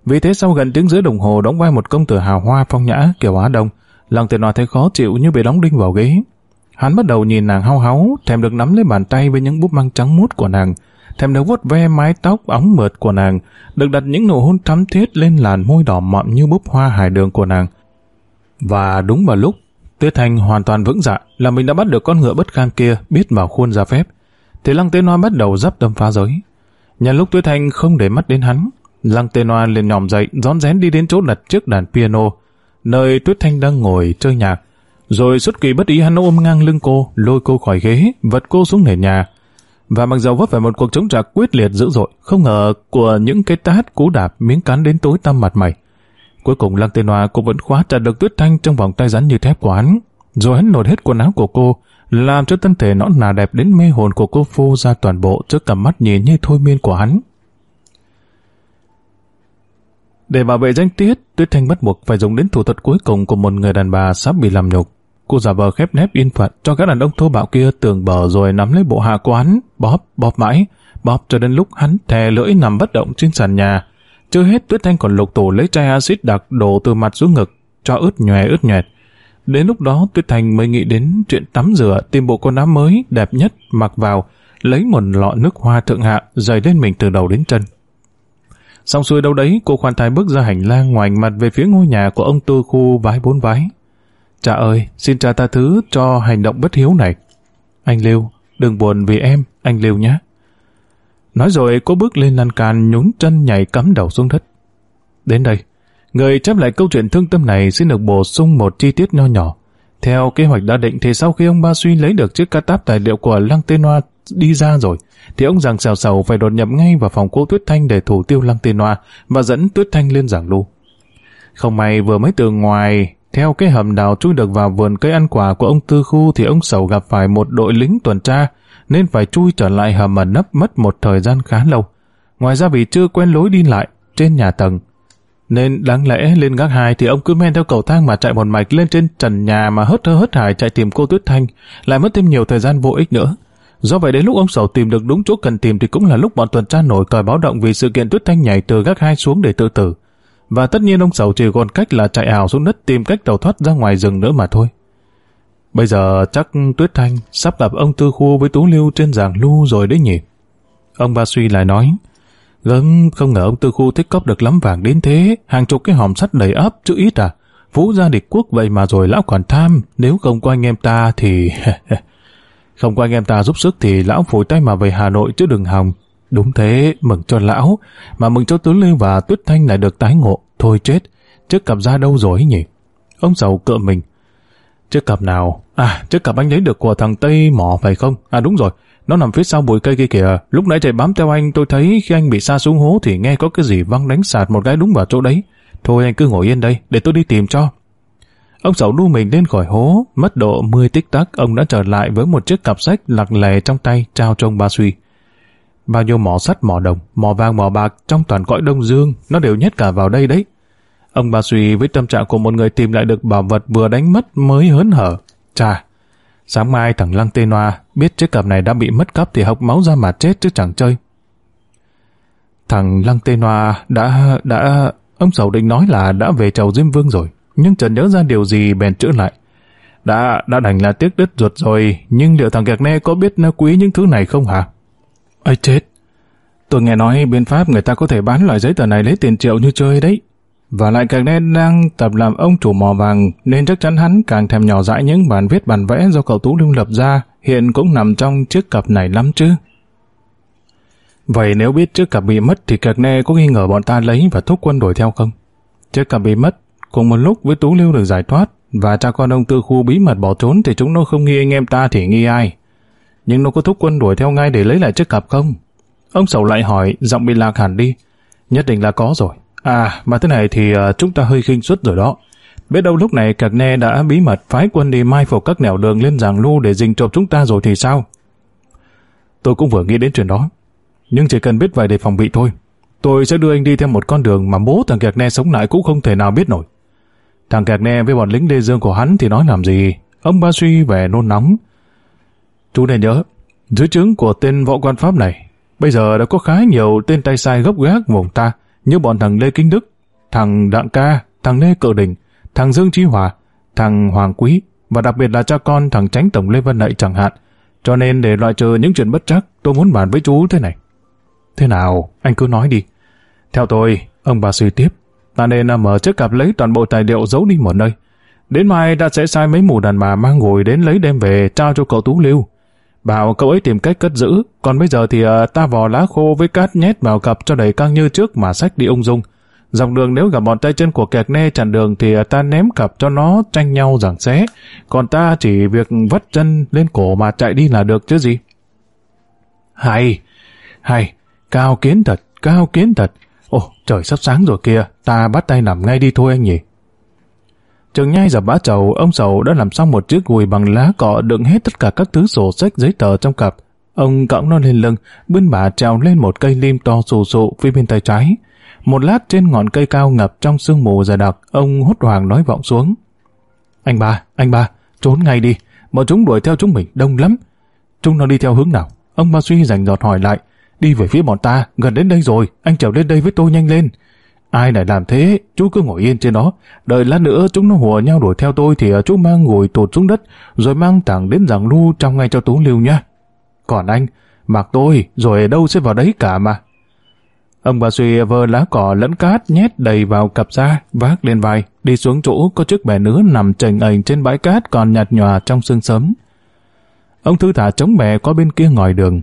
Vì thế sau gần tiếng rưỡi đồng hồ đóng vai một công tử hào hoa phong nhã kiểu Á Đông, Lòng tiện nọ thấy khó chịu như bị đóng đinh vào ghế. Hắn bắt đầu nhìn nàng hao háo, thèm được nắm lấy bàn tay với những búp măng trắng muốt của nàng, thèm được vuốt ve mái tóc óng mượt của nàng, được đặt những nụ hôn thắm thiết lên làn môi đỏ mọng như búp hoa hải đường của nàng. Và đúng vào lúc, Tuyết Thanh hoàn toàn vững dạ là mình đã bắt được con ngựa bất kham kia biết vào khuôn ra phép, thì Lăng Tế Noa bắt đầu dắp tâm phá giới. Nhân lúc Tuyết Thanh không để mắt đến hắn, Lăng Tê Noa liền nhòm dậy, rón rén đi đến chỗ đặt trước đàn piano, nơi Tuyết Thanh đang ngồi chơi nhạc. Rồi xuất kỳ bất ý hắn ôm ngang lưng cô, lôi cô khỏi ghế, vật cô xuống nền nhà. Và mặc dầu vấp phải một cuộc chống trả quyết liệt dữ dội, không ngờ của những cái tát cú đạp miếng cắn đến tối tăm mặt mày. Cuối cùng Lăng Tiên Hoa cô vẫn khóa chặt được Tuyết Thanh trong vòng tay rắn như thép của hắn. Rồi hắn lột hết quần áo của cô, làm cho thân thể nõn nà đẹp đến mê hồn của cô phô ra toàn bộ trước tầm mắt nhìn như thôi miên của hắn. Để bảo vệ danh tiết, Tuyết Thanh bắt buộc phải dùng đến thủ thuật cuối cùng của một người đàn bà sắp bị làm nhục. Cô giả vờ khép nép yên phận cho các đàn ông thô bạo kia tường bờ rồi nắm lấy bộ hạ quán, bóp, bóp mãi, bóp cho đến lúc hắn thè lưỡi nằm bất động trên sàn nhà. Chưa hết, Tuyết Thanh còn lục tủ lấy chai axit đặc đổ từ mặt xuống ngực, cho ướt nhòe ướt nhòe. Đến lúc đó, Tuyết Thanh mới nghĩ đến chuyện tắm rửa, tìm bộ quần áo mới, đẹp nhất, mặc vào, lấy một lọ nước hoa thượng hạ, dày lên mình từ đầu đến chân. Xong xuôi đâu đấy, cô khoan thai bước ra hành lang ngoài mặt về phía ngôi nhà của ông tư khu vái bốn vái. Cha ơi, xin cha ta thứ cho hành động bất hiếu này. Anh Lưu, đừng buồn vì em, anh Lưu nhé. Nói rồi cô bước lên lan can nhún chân nhảy cắm đầu xuống đất. Đến đây, người chép lại câu chuyện thương tâm này xin được bổ sung một chi tiết nho nhỏ. Theo kế hoạch đã định thì sau khi ông Ba Suy lấy được chiếc ca táp tài liệu của Lăng Tên Hoa đi ra rồi, thì ông giàng xèo xèo phải đột nhập ngay vào phòng cô Tuyết Thanh để thủ tiêu lăng tên hoa và dẫn Tuyết Thanh lên giảng lưu. Không may vừa mới từ ngoài, theo cái hầm đào chui được vào vườn cây ăn quả của ông Tư Khu thì ông Sầu gặp phải một đội lính tuần tra, nên phải chui trở lại hầm mà nấp mất một thời gian khá lâu. Ngoài ra vì chưa quen lối đi lại trên nhà tầng, nên đáng lẽ lên gác hai thì ông cứ men theo cầu thang mà chạy một mạch lên trên trần nhà mà hớt hơ hớt hải chạy tìm cô Tuyết Thanh, lại mất thêm nhiều thời gian vô ích nữa. Do vậy đến lúc ông Sầu tìm được đúng chỗ cần tìm thì cũng là lúc bọn tuần tra nổi còi báo động vì sự kiện Tuyết Thanh nhảy từ gác hai xuống để tự tử. Và tất nhiên ông Sầu chỉ còn cách là chạy ảo xuống đất tìm cách tàu thoát ra ngoài rừng nữa mà thôi. Bây giờ chắc Tuyết Thanh sắp gặp ông Tư Khu với Tú Lưu trên giảng lưu rồi đấy nhỉ. Ông Ba Suy lại nói, gớm không ngờ ông Tư Khu thích cóp được lắm vàng đến thế, hàng chục cái hòm sắt đầy ấp chữ ít à. Phú gia địch quốc vậy mà rồi lão còn tham, nếu không có anh em ta thì... [laughs] Không có anh em ta giúp sức thì lão phủi tay mà về Hà Nội chứ đừng hòng. Đúng thế, mừng cho lão, mà mừng cho Tứ Lê và Tuyết Thanh lại được tái ngộ. Thôi chết, chiếc cặp ra đâu rồi nhỉ? Ông giàu cựa mình. Chiếc cặp nào? À, chiếc cặp anh lấy được của thằng Tây mỏ phải không? À đúng rồi, nó nằm phía sau bụi cây kia kìa. Lúc nãy chạy bám theo anh, tôi thấy khi anh bị xa xuống hố thì nghe có cái gì văng đánh sạt một cái đúng vào chỗ đấy. Thôi anh cứ ngồi yên đây, để tôi đi tìm cho. Ông sầu đu mình lên khỏi hố, mất độ 10 tích tắc ông đã trở lại với một chiếc cặp sách lặng lẽ trong tay trao cho ông ba suy. Bao nhiêu mỏ sắt, mỏ đồng, mỏ vàng, mỏ bạc trong toàn cõi Đông Dương, nó đều nhét cả vào đây đấy. Ông bà suy với tâm trạng của một người tìm lại được bảo vật vừa đánh mất mới hớn hở. Chà, sáng mai thằng Lăng Tê Noa biết chiếc cặp này đã bị mất cắp thì hộc máu ra mà chết chứ chẳng chơi. Thằng Lăng Tê Noa đã... đã... Ông sầu định nói là đã về chầu Diêm Vương rồi nhưng chợt nhớ ra điều gì bèn chữa lại. Đã, đã đành là tiếc đứt ruột rồi, nhưng liệu thằng kẹt ne có biết nó quý những thứ này không hả? ấy chết! Tôi nghe nói bên Pháp người ta có thể bán loại giấy tờ này lấy tiền triệu như chơi đấy. Và lại kẹt nên đang tập làm ông chủ mò vàng nên chắc chắn hắn càng thèm nhỏ dãi những bản viết bản vẽ do cậu Tú Lưu lập ra hiện cũng nằm trong chiếc cặp này lắm chứ. Vậy nếu biết chiếc cặp bị mất thì kẹt Nê có nghi ngờ bọn ta lấy và thúc quân đuổi theo không? Chiếc cặp bị mất Cùng một lúc với Tú Lưu được giải thoát và cha con ông tư khu bí mật bỏ trốn thì chúng nó không nghi anh em ta thì nghi ai. Nhưng nó có thúc quân đuổi theo ngay để lấy lại chiếc cặp không? Ông sầu lại hỏi, giọng bị lạc hẳn đi. Nhất định là có rồi. À, mà thế này thì uh, chúng ta hơi khinh suất rồi đó. Biết đâu lúc này Cạc Nè đã bí mật phái quân đi mai phục các nẻo đường lên giảng lưu để dình trộm chúng ta rồi thì sao? Tôi cũng vừa nghĩ đến chuyện đó. Nhưng chỉ cần biết vài đề phòng bị thôi. Tôi sẽ đưa anh đi theo một con đường mà bố thằng Cạc Nè sống lại cũng không thể nào biết nổi. Thằng kẹt nè với bọn lính đê dương của hắn thì nói làm gì. Ông Ba Suy vẻ nôn nóng. Chú nên nhớ, dưới trướng của tên võ quan Pháp này, bây giờ đã có khá nhiều tên tay sai gốc gác vùng ta, như bọn thằng Lê Kinh Đức, thằng Đặng Ca, thằng Lê Cự Đình, thằng Dương trí Hòa, thằng Hoàng Quý, và đặc biệt là cha con thằng tránh tổng Lê Văn Lợi chẳng hạn. Cho nên để loại trừ những chuyện bất trắc, tôi muốn bàn với chú thế này. Thế nào, anh cứ nói đi. Theo tôi, ông bà suy tiếp, ta nên à, nằm ở chiếc cặp lấy toàn bộ tài liệu giấu đi một nơi. Đến mai ta sẽ sai mấy mù đàn bà mang gùi đến lấy đem về trao cho cậu Tú Lưu. Bảo cậu ấy tìm cách cất giữ, còn bây giờ thì uh, ta vò lá khô với cát nhét vào cặp cho đầy căng như trước mà sách đi ung dung. Dọc đường nếu gặp bọn tay chân của kẹt nê chặn đường thì uh, ta ném cặp cho nó tranh nhau giảng xé, còn ta chỉ việc vất chân lên cổ mà chạy đi là được chứ gì. Hay, hay, cao kiến thật, cao kiến thật, Ồ, trời sắp sáng rồi kia, ta bắt tay nằm ngay đi thôi anh nhỉ. Trường nhai dập bã trầu, ông sầu đã làm xong một chiếc gùi bằng lá cọ đựng hết tất cả các thứ sổ sách giấy tờ trong cặp. Ông cõng nó lên lưng, bên bà trèo lên một cây lim to sù sụ phía bên tay trái. Một lát trên ngọn cây cao ngập trong sương mù dày đặc, ông hốt hoảng nói vọng xuống. Anh ba, anh ba, trốn ngay đi, bọn chúng đuổi theo chúng mình, đông lắm. Chúng nó đi theo hướng nào? Ông ba suy rành giọt hỏi lại, đi về phía bọn ta, gần đến đây rồi, anh trèo lên đây với tôi nhanh lên. Ai lại làm thế, chú cứ ngồi yên trên đó, đợi lát nữa chúng nó hùa nhau đuổi theo tôi thì à, chú mang ngồi tụt xuống đất, rồi mang thẳng đến giảng lu trong ngay cho tú lưu nha Còn anh, mặc tôi, rồi đâu sẽ vào đấy cả mà. Ông bà suy vơ lá cỏ lẫn cát nhét đầy vào cặp da, vác lên vai, đi xuống chỗ có chiếc bè nứa nằm trành ảnh trên bãi cát còn nhạt nhòa trong sương sớm. Ông thư thả chống bè qua bên kia ngòi đường,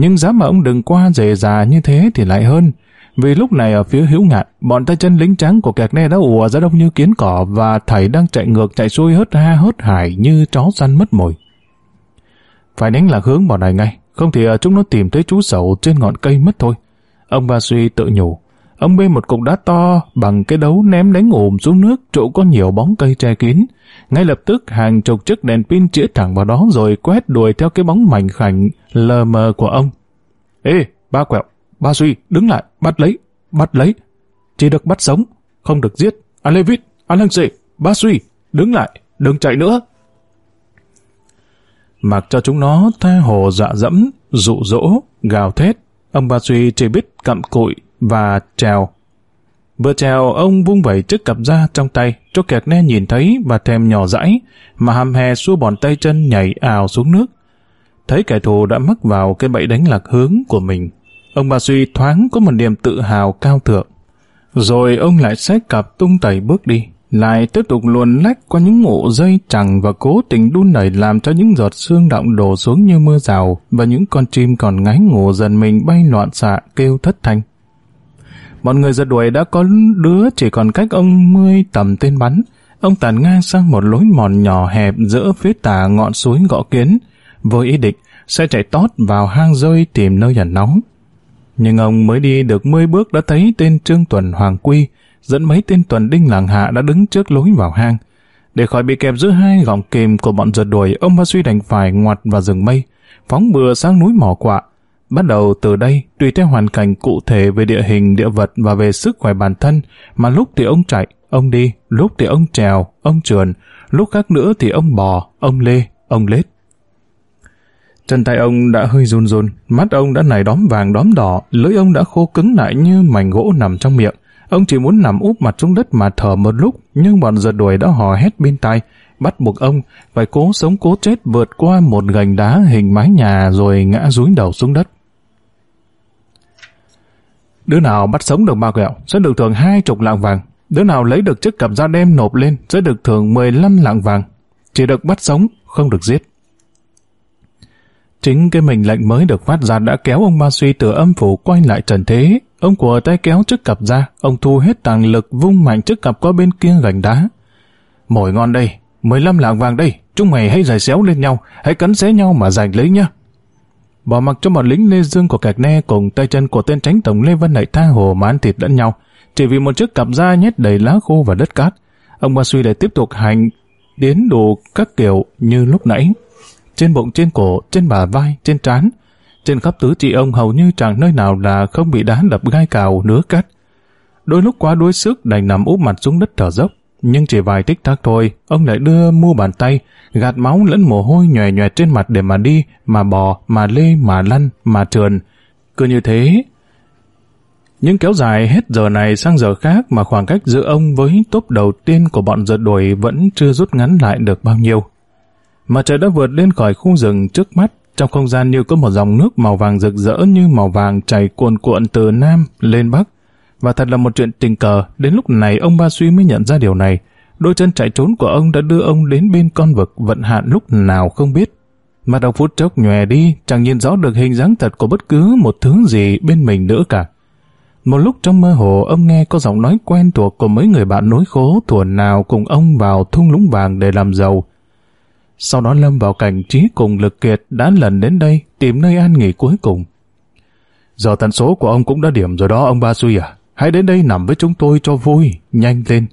nhưng dám mà ông đừng qua rề già như thế thì lại hơn. Vì lúc này ở phía hữu ngạn, bọn tay chân lính trắng của kẹt ne đã ùa ra đông như kiến cỏ và thầy đang chạy ngược chạy xuôi hớt ha hớt hải như chó săn mất mồi. Phải đánh lạc hướng bọn này ngay, không thì ờ, chúng nó tìm thấy chú sầu trên ngọn cây mất thôi. Ông Ba Suy tự nhủ, Ông bê một cục đá to bằng cái đấu ném đánh ồm xuống nước chỗ có nhiều bóng cây che kín. Ngay lập tức hàng chục chiếc đèn pin chĩa thẳng vào đó rồi quét đuổi theo cái bóng mảnh khảnh lờ mờ của ông. Ê, ba quẹo, ba suy, đứng lại, bắt lấy, bắt lấy. Chỉ được bắt sống, không được giết. Anh Lê Vít, anh Lăng Sệ, ba suy, đứng lại, đừng chạy nữa. Mặc cho chúng nó tha hồ dạ dẫm, dụ dỗ, gào thét, ông ba suy chỉ biết cặm cụi và trèo. Vừa trèo, ông vung vẩy chiếc cặp da trong tay, cho kẹt ne nhìn thấy và thèm nhỏ dãi, mà hàm hè xua bòn tay chân nhảy ào xuống nước. Thấy kẻ thù đã mắc vào cái bẫy đánh lạc hướng của mình, ông bà suy thoáng có một niềm tự hào cao thượng. Rồi ông lại xách cặp tung tẩy bước đi, lại tiếp tục luồn lách qua những mộ dây chẳng và cố tình đun nảy làm cho những giọt xương động đổ xuống như mưa rào và những con chim còn ngáy ngủ dần mình bay loạn xạ kêu thất thanh. Bọn người giật đuổi đã có đứa chỉ còn cách ông mươi tầm tên bắn. Ông tàn ngang sang một lối mòn nhỏ hẹp giữa phía tà ngọn suối gõ kiến. Với ý định sẽ chạy tót vào hang rơi tìm nơi ẩn nóng. Nhưng ông mới đi được 10 bước đã thấy tên Trương Tuần Hoàng Quy dẫn mấy tên Tuần Đinh Làng Hạ đã đứng trước lối vào hang. Để khỏi bị kẹp giữa hai gọng kìm của bọn giật đuổi, ông Ba Suy đành phải ngoặt vào rừng mây, phóng bừa sang núi mỏ quạ. Bắt đầu từ đây, tùy theo hoàn cảnh cụ thể về địa hình, địa vật và về sức khỏe bản thân, mà lúc thì ông chạy, ông đi, lúc thì ông trèo, ông trườn, lúc khác nữa thì ông bò, ông lê, ông lết. Chân tay ông đã hơi run run, mắt ông đã nảy đóm vàng đóm đỏ, lưỡi ông đã khô cứng lại như mảnh gỗ nằm trong miệng. Ông chỉ muốn nằm úp mặt xuống đất mà thở một lúc, nhưng bọn giật đuổi đã hò hét bên tai, bắt buộc ông phải cố sống cố chết vượt qua một gành đá hình mái nhà rồi ngã rúi đầu xuống đất. Đứa nào bắt sống được ba quẹo sẽ được thưởng hai chục lạng vàng. Đứa nào lấy được chiếc cặp da đem nộp lên sẽ được thưởng 15 lạng vàng. Chỉ được bắt sống, không được giết. Chính cái mệnh lệnh mới được phát ra đã kéo ông ma Suy từ âm phủ quay lại trần thế. Ông của tay kéo chiếc cặp ra, ông thu hết tàng lực vung mạnh chiếc cặp qua bên kia gành đá. Mồi ngon đây, 15 lạng vàng đây, chúng mày hãy giải xéo lên nhau, hãy cắn xé nhau mà giành lấy nhá bỏ mặc cho bọn lính lê dương của cạch ne cùng tay chân của tên tránh tổng Lê Văn Này tha hồ mà ăn thịt lẫn nhau, chỉ vì một chiếc cặp da nhét đầy lá khô và đất cát. Ông Ba Suy lại tiếp tục hành đến đồ các kiểu như lúc nãy. Trên bụng, trên cổ, trên bả vai, trên trán, trên khắp tứ chi ông hầu như chẳng nơi nào là không bị đá đập gai cào nứa cắt. Đôi lúc quá đuối sức đành nằm úp mặt xuống đất thở dốc nhưng chỉ vài tích tắc thôi, ông lại đưa mua bàn tay, gạt máu lẫn mồ hôi nhòe nhòe trên mặt để mà đi, mà bò, mà lê, mà lăn, mà trườn. Cứ như thế. Những kéo dài hết giờ này sang giờ khác mà khoảng cách giữa ông với tốp đầu tiên của bọn giật đuổi vẫn chưa rút ngắn lại được bao nhiêu. Mà trời đã vượt lên khỏi khu rừng trước mắt, trong không gian như có một dòng nước màu vàng rực rỡ như màu vàng chảy cuồn cuộn từ Nam lên Bắc, và thật là một chuyện tình cờ, đến lúc này ông Ba Suy mới nhận ra điều này. Đôi chân chạy trốn của ông đã đưa ông đến bên con vực vận hạn lúc nào không biết. Mà đầu phút chốc nhòe đi, chẳng nhìn rõ được hình dáng thật của bất cứ một thứ gì bên mình nữa cả. Một lúc trong mơ hồ, ông nghe có giọng nói quen thuộc của mấy người bạn nối khố thuở nào cùng ông vào thung lũng vàng để làm giàu. Sau đó lâm vào cảnh trí cùng lực kiệt đã lần đến đây tìm nơi an nghỉ cuối cùng. Giờ tần số của ông cũng đã điểm rồi đó ông Ba Suy à? Hãy đến đây nằm với chúng tôi cho vui, nhanh lên.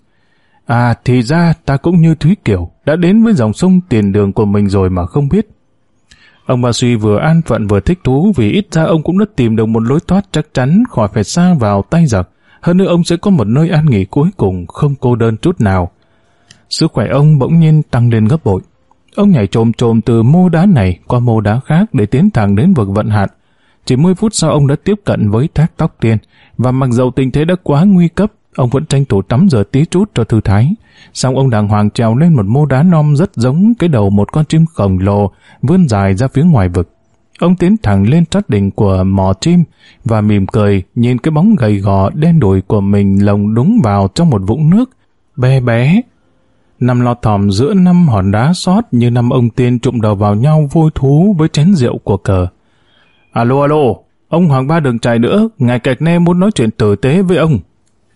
À, thì ra ta cũng như Thúy Kiều, đã đến với dòng sông tiền đường của mình rồi mà không biết. Ông Ba Suy vừa an phận vừa thích thú vì ít ra ông cũng đã tìm được một lối thoát chắc chắn khỏi phải xa vào tay giặc. Hơn nữa ông sẽ có một nơi an nghỉ cuối cùng không cô đơn chút nào. Sức khỏe ông bỗng nhiên tăng lên gấp bội. Ông nhảy trồm trồm từ mô đá này qua mô đá khác để tiến thẳng đến vực vận hạn. Chỉ 10 phút sau ông đã tiếp cận với thác tóc tiên, và mặc dầu tình thế đã quá nguy cấp, ông vẫn tranh thủ tắm rửa tí chút cho thư thái. Xong ông đàng hoàng trèo lên một mô đá non rất giống cái đầu một con chim khổng lồ vươn dài ra phía ngoài vực. Ông tiến thẳng lên trát đỉnh của mỏ chim và mỉm cười nhìn cái bóng gầy gò đen đùi của mình lồng đúng vào trong một vũng nước. Bé bé, nằm lọt thỏm giữa năm hòn đá sót như năm ông tiên trụng đầu vào nhau vui thú với chén rượu của cờ. Alo, alo, ông Hoàng Ba đừng chạy nữa, ngài kẹt ne muốn nói chuyện tử tế với ông.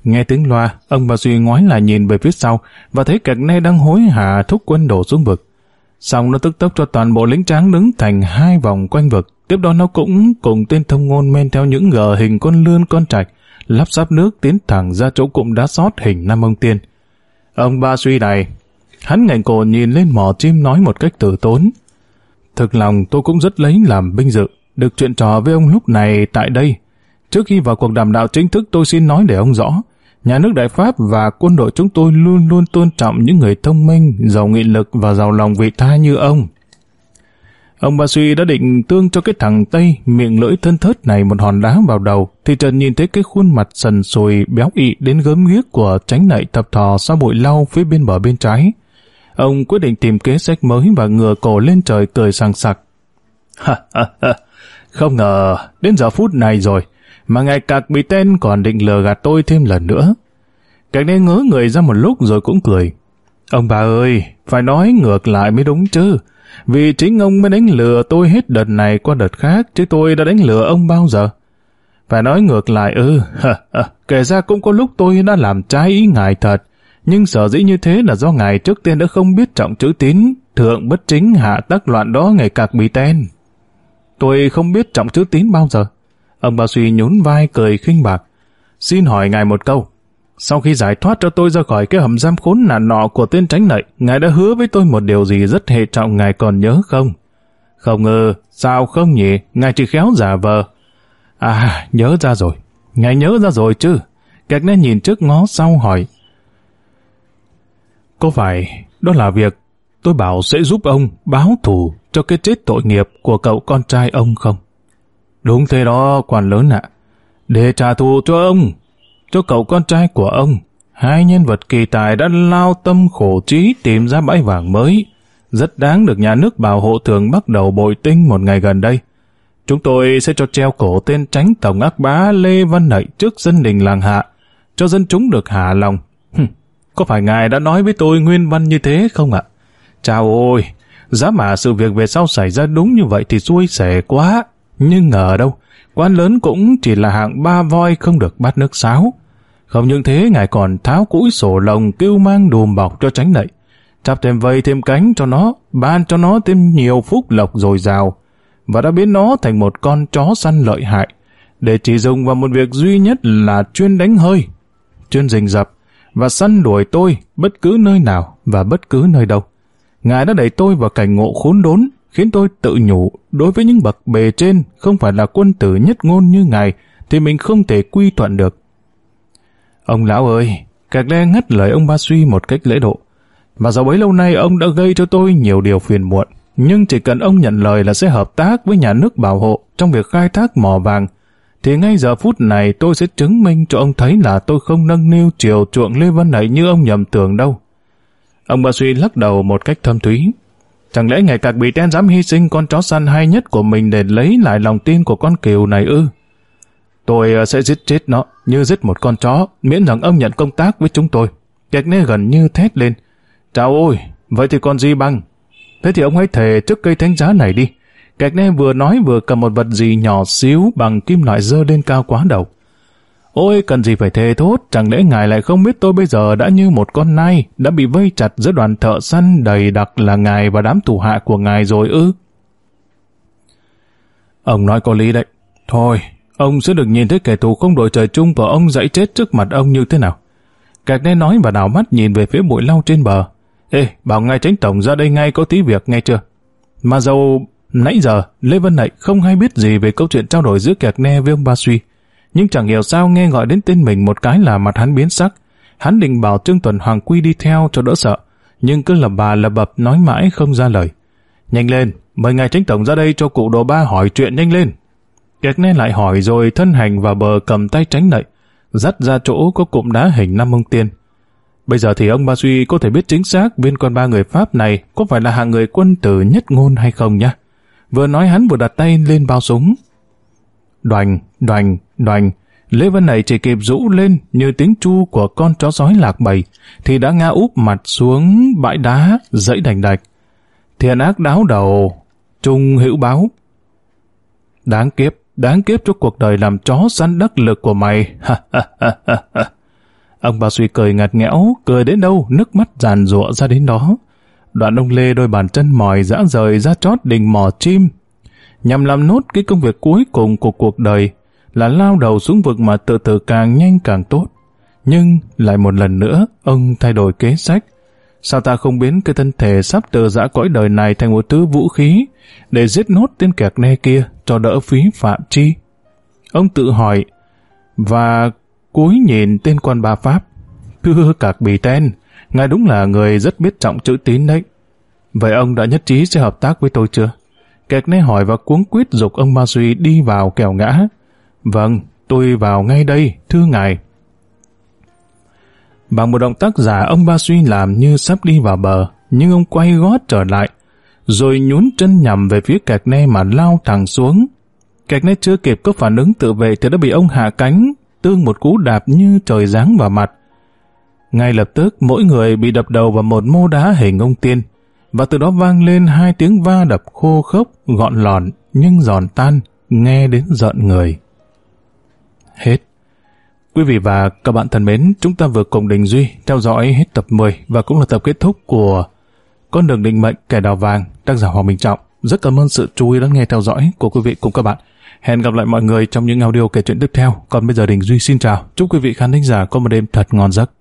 Nghe tiếng loa, ông ba Duy ngoái lại nhìn về phía sau và thấy kẹt ne đang hối hả thúc quân đổ xuống vực. Xong nó tức tốc cho toàn bộ lính tráng đứng thành hai vòng quanh vực. Tiếp đó nó cũng cùng tên thông ngôn men theo những gờ hình con lươn con trạch, lắp sáp nước tiến thẳng ra chỗ cụm đá sót hình Nam Ông Tiên. Ông ba suy này, hắn ngành cổ nhìn lên mỏ chim nói một cách tử tốn. Thực lòng tôi cũng rất lấy làm vinh dự được chuyện trò với ông lúc này tại đây. Trước khi vào cuộc đàm đạo chính thức tôi xin nói để ông rõ, nhà nước Đại Pháp và quân đội chúng tôi luôn luôn tôn trọng những người thông minh, giàu nghị lực và giàu lòng vị tha như ông. Ông Ba Suy đã định tương cho cái thằng Tây miệng lưỡi thân thớt này một hòn đá vào đầu, thì Trần nhìn thấy cái khuôn mặt sần sùi béo ị đến gớm ghiếc của tránh nậy tập thò sau bụi lau phía bên bờ bên trái. Ông quyết định tìm kế sách mới và ngửa cổ lên trời cười sàng sặc. [laughs] Ha ha ha! Không ngờ, đến giờ phút này rồi, mà ngày cạc bị tên còn định lừa gạt tôi thêm lần nữa. Cạc nên ngớ người ra một lúc rồi cũng cười. Ông bà ơi, phải nói ngược lại mới đúng chứ. Vì chính ông mới đánh lừa tôi hết đợt này qua đợt khác, chứ tôi đã đánh lừa ông bao giờ. Phải nói ngược lại ư, kể ra cũng có lúc tôi đã làm trái ý ngài thật, nhưng sở dĩ như thế là do ngài trước tiên đã không biết trọng chữ tín, thượng bất chính hạ tắc loạn đó ngày cạc bị tên. Tôi không biết trọng chữ tín bao giờ. Ông bà suy nhún vai cười khinh bạc. Xin hỏi ngài một câu. Sau khi giải thoát cho tôi ra khỏi cái hầm giam khốn nạn nọ của tên tránh nậy, ngài đã hứa với tôi một điều gì rất hệ trọng ngài còn nhớ không? Không ngờ, sao không nhỉ? Ngài chỉ khéo giả vờ. À, nhớ ra rồi. Ngài nhớ ra rồi chứ. Các nét nhìn trước ngó sau hỏi. Có phải đó là việc Tôi bảo sẽ giúp ông báo thù cho cái chết tội nghiệp của cậu con trai ông không? Đúng thế đó, quan lớn ạ. Để trả thù cho ông, cho cậu con trai của ông, hai nhân vật kỳ tài đã lao tâm khổ trí tìm ra bãi vàng mới. Rất đáng được nhà nước bảo hộ thường bắt đầu bội tinh một ngày gần đây. Chúng tôi sẽ cho treo cổ tên tránh tổng ác bá Lê Văn Nậy trước dân đình làng hạ, cho dân chúng được hạ lòng. Có phải ngài đã nói với tôi nguyên văn như thế không ạ? Chào ôi, giá mà sự việc về sau xảy ra đúng như vậy thì xui xẻ quá. Nhưng ngờ đâu, quan lớn cũng chỉ là hạng ba voi không được bát nước sáo. Không những thế, ngài còn tháo cũi sổ lồng kêu mang đùm bọc cho tránh nậy. Chắp thêm vây thêm cánh cho nó, ban cho nó thêm nhiều phúc lộc dồi dào. Và đã biến nó thành một con chó săn lợi hại, để chỉ dùng vào một việc duy nhất là chuyên đánh hơi, chuyên rình dập và săn đuổi tôi bất cứ nơi nào và bất cứ nơi đâu. Ngài đã đẩy tôi vào cảnh ngộ khốn đốn, khiến tôi tự nhủ, đối với những bậc bề trên không phải là quân tử nhất ngôn như Ngài, thì mình không thể quy thuận được. Ông lão ơi, Cạc Le ngắt lời ông Ba Suy một cách lễ độ. Mà dẫu bấy lâu nay ông đã gây cho tôi nhiều điều phiền muộn, nhưng chỉ cần ông nhận lời là sẽ hợp tác với nhà nước bảo hộ trong việc khai thác mỏ vàng, thì ngay giờ phút này tôi sẽ chứng minh cho ông thấy là tôi không nâng niu chiều chuộng Lê Văn Nảy như ông nhầm tưởng đâu. Ông bà suy lắc đầu một cách thâm thúy. Chẳng lẽ ngày cạc bị ten dám hy sinh con chó săn hay nhất của mình để lấy lại lòng tin của con kiều này ư? Tôi ờ, sẽ giết chết nó như giết một con chó, miễn rằng ông nhận công tác với chúng tôi. Kẹt nê gần như thét lên. Chào ôi, vậy thì còn gì băng Thế thì ông hãy thề trước cây thánh giá này đi. Kẹt nê vừa nói vừa cầm một vật gì nhỏ xíu bằng kim loại dơ lên cao quá đầu. Ôi cần gì phải thề thốt, chẳng lẽ ngài lại không biết tôi bây giờ đã như một con nai, đã bị vây chặt giữa đoàn thợ săn đầy đặc là ngài và đám thủ hạ của ngài rồi ư? Ông nói có lý đấy. Thôi, ông sẽ được nhìn thấy kẻ thù không đội trời chung và ông dãy chết trước mặt ông như thế nào. Cạc nghe nói và đảo mắt nhìn về phía bụi lau trên bờ. Ê, bảo ngài tránh tổng ra đây ngay có tí việc nghe chưa? Mà dầu nãy giờ, Lê Văn Nạy không hay biết gì về câu chuyện trao đổi giữa Kẹt Nè với ông Ba Suy nhưng chẳng hiểu sao nghe gọi đến tên mình một cái là mặt hắn biến sắc. Hắn định bảo Trương Tuần Hoàng Quy đi theo cho đỡ sợ, nhưng cứ lầm bà lầm bập nói mãi không ra lời. Nhanh lên, mời ngài chính tổng ra đây cho cụ đồ ba hỏi chuyện nhanh lên. kẹt nghe lại hỏi rồi thân hành vào bờ cầm tay tránh nậy, dắt ra chỗ có cụm đá hình năm ông tiên. Bây giờ thì ông Ba Suy có thể biết chính xác viên con ba người Pháp này có phải là hạng người quân tử nhất ngôn hay không nhá. Vừa nói hắn vừa đặt tay lên bao súng. Đoành, đoành, Đoành, Lê Vân này chỉ kịp rũ lên như tiếng chu của con chó sói lạc bầy, thì đã ngã úp mặt xuống bãi đá dãy đành đạch. Thiền ác đáo đầu, trung hữu báo. Đáng kiếp, đáng kiếp cho cuộc đời làm chó săn đắc lực của mày. ông bà suy cười ngặt nghẽo, cười đến đâu, nước mắt giàn rụa ra đến đó. Đoạn ông Lê đôi bàn chân mỏi dã rời ra chót đình mò chim, nhằm làm nốt cái công việc cuối cùng của cuộc đời là lao đầu xuống vực mà từ từ càng nhanh càng tốt. Nhưng lại một lần nữa, ông thay đổi kế sách. Sao ta không biến cái thân thể sắp từ giã cõi đời này thành một thứ vũ khí để giết nốt tên kẹt ne kia cho đỡ phí phạm chi? Ông tự hỏi và cúi nhìn tên quan ba Pháp. Thưa cạc bì tên, ngài đúng là người rất biết trọng chữ tín đấy. Vậy ông đã nhất trí sẽ hợp tác với tôi chưa? Kẹt ne hỏi và cuống quyết dục ông Ma Duy đi vào kèo ngã. Vâng, tôi vào ngay đây, thưa ngài. Bằng một động tác giả ông Ba Suy làm như sắp đi vào bờ, nhưng ông quay gót trở lại, rồi nhún chân nhằm về phía kẹt ne mà lao thẳng xuống. Kẹt ne chưa kịp có phản ứng tự vệ thì đã bị ông hạ cánh, tương một cú đạp như trời giáng vào mặt. Ngay lập tức mỗi người bị đập đầu vào một mô đá hình ông tiên, và từ đó vang lên hai tiếng va đập khô khốc, gọn lòn nhưng giòn tan, nghe đến giận người hết. Quý vị và các bạn thân mến, chúng ta vừa cùng Đình Duy theo dõi hết tập 10 và cũng là tập kết thúc của Con đường định mệnh kẻ đào vàng, tác giả Hoàng Minh Trọng. Rất cảm ơn sự chú ý lắng nghe theo dõi của quý vị cùng các bạn. Hẹn gặp lại mọi người trong những audio kể chuyện tiếp theo. Còn bây giờ Đình Duy xin chào. Chúc quý vị khán thính giả có một đêm thật ngon giấc.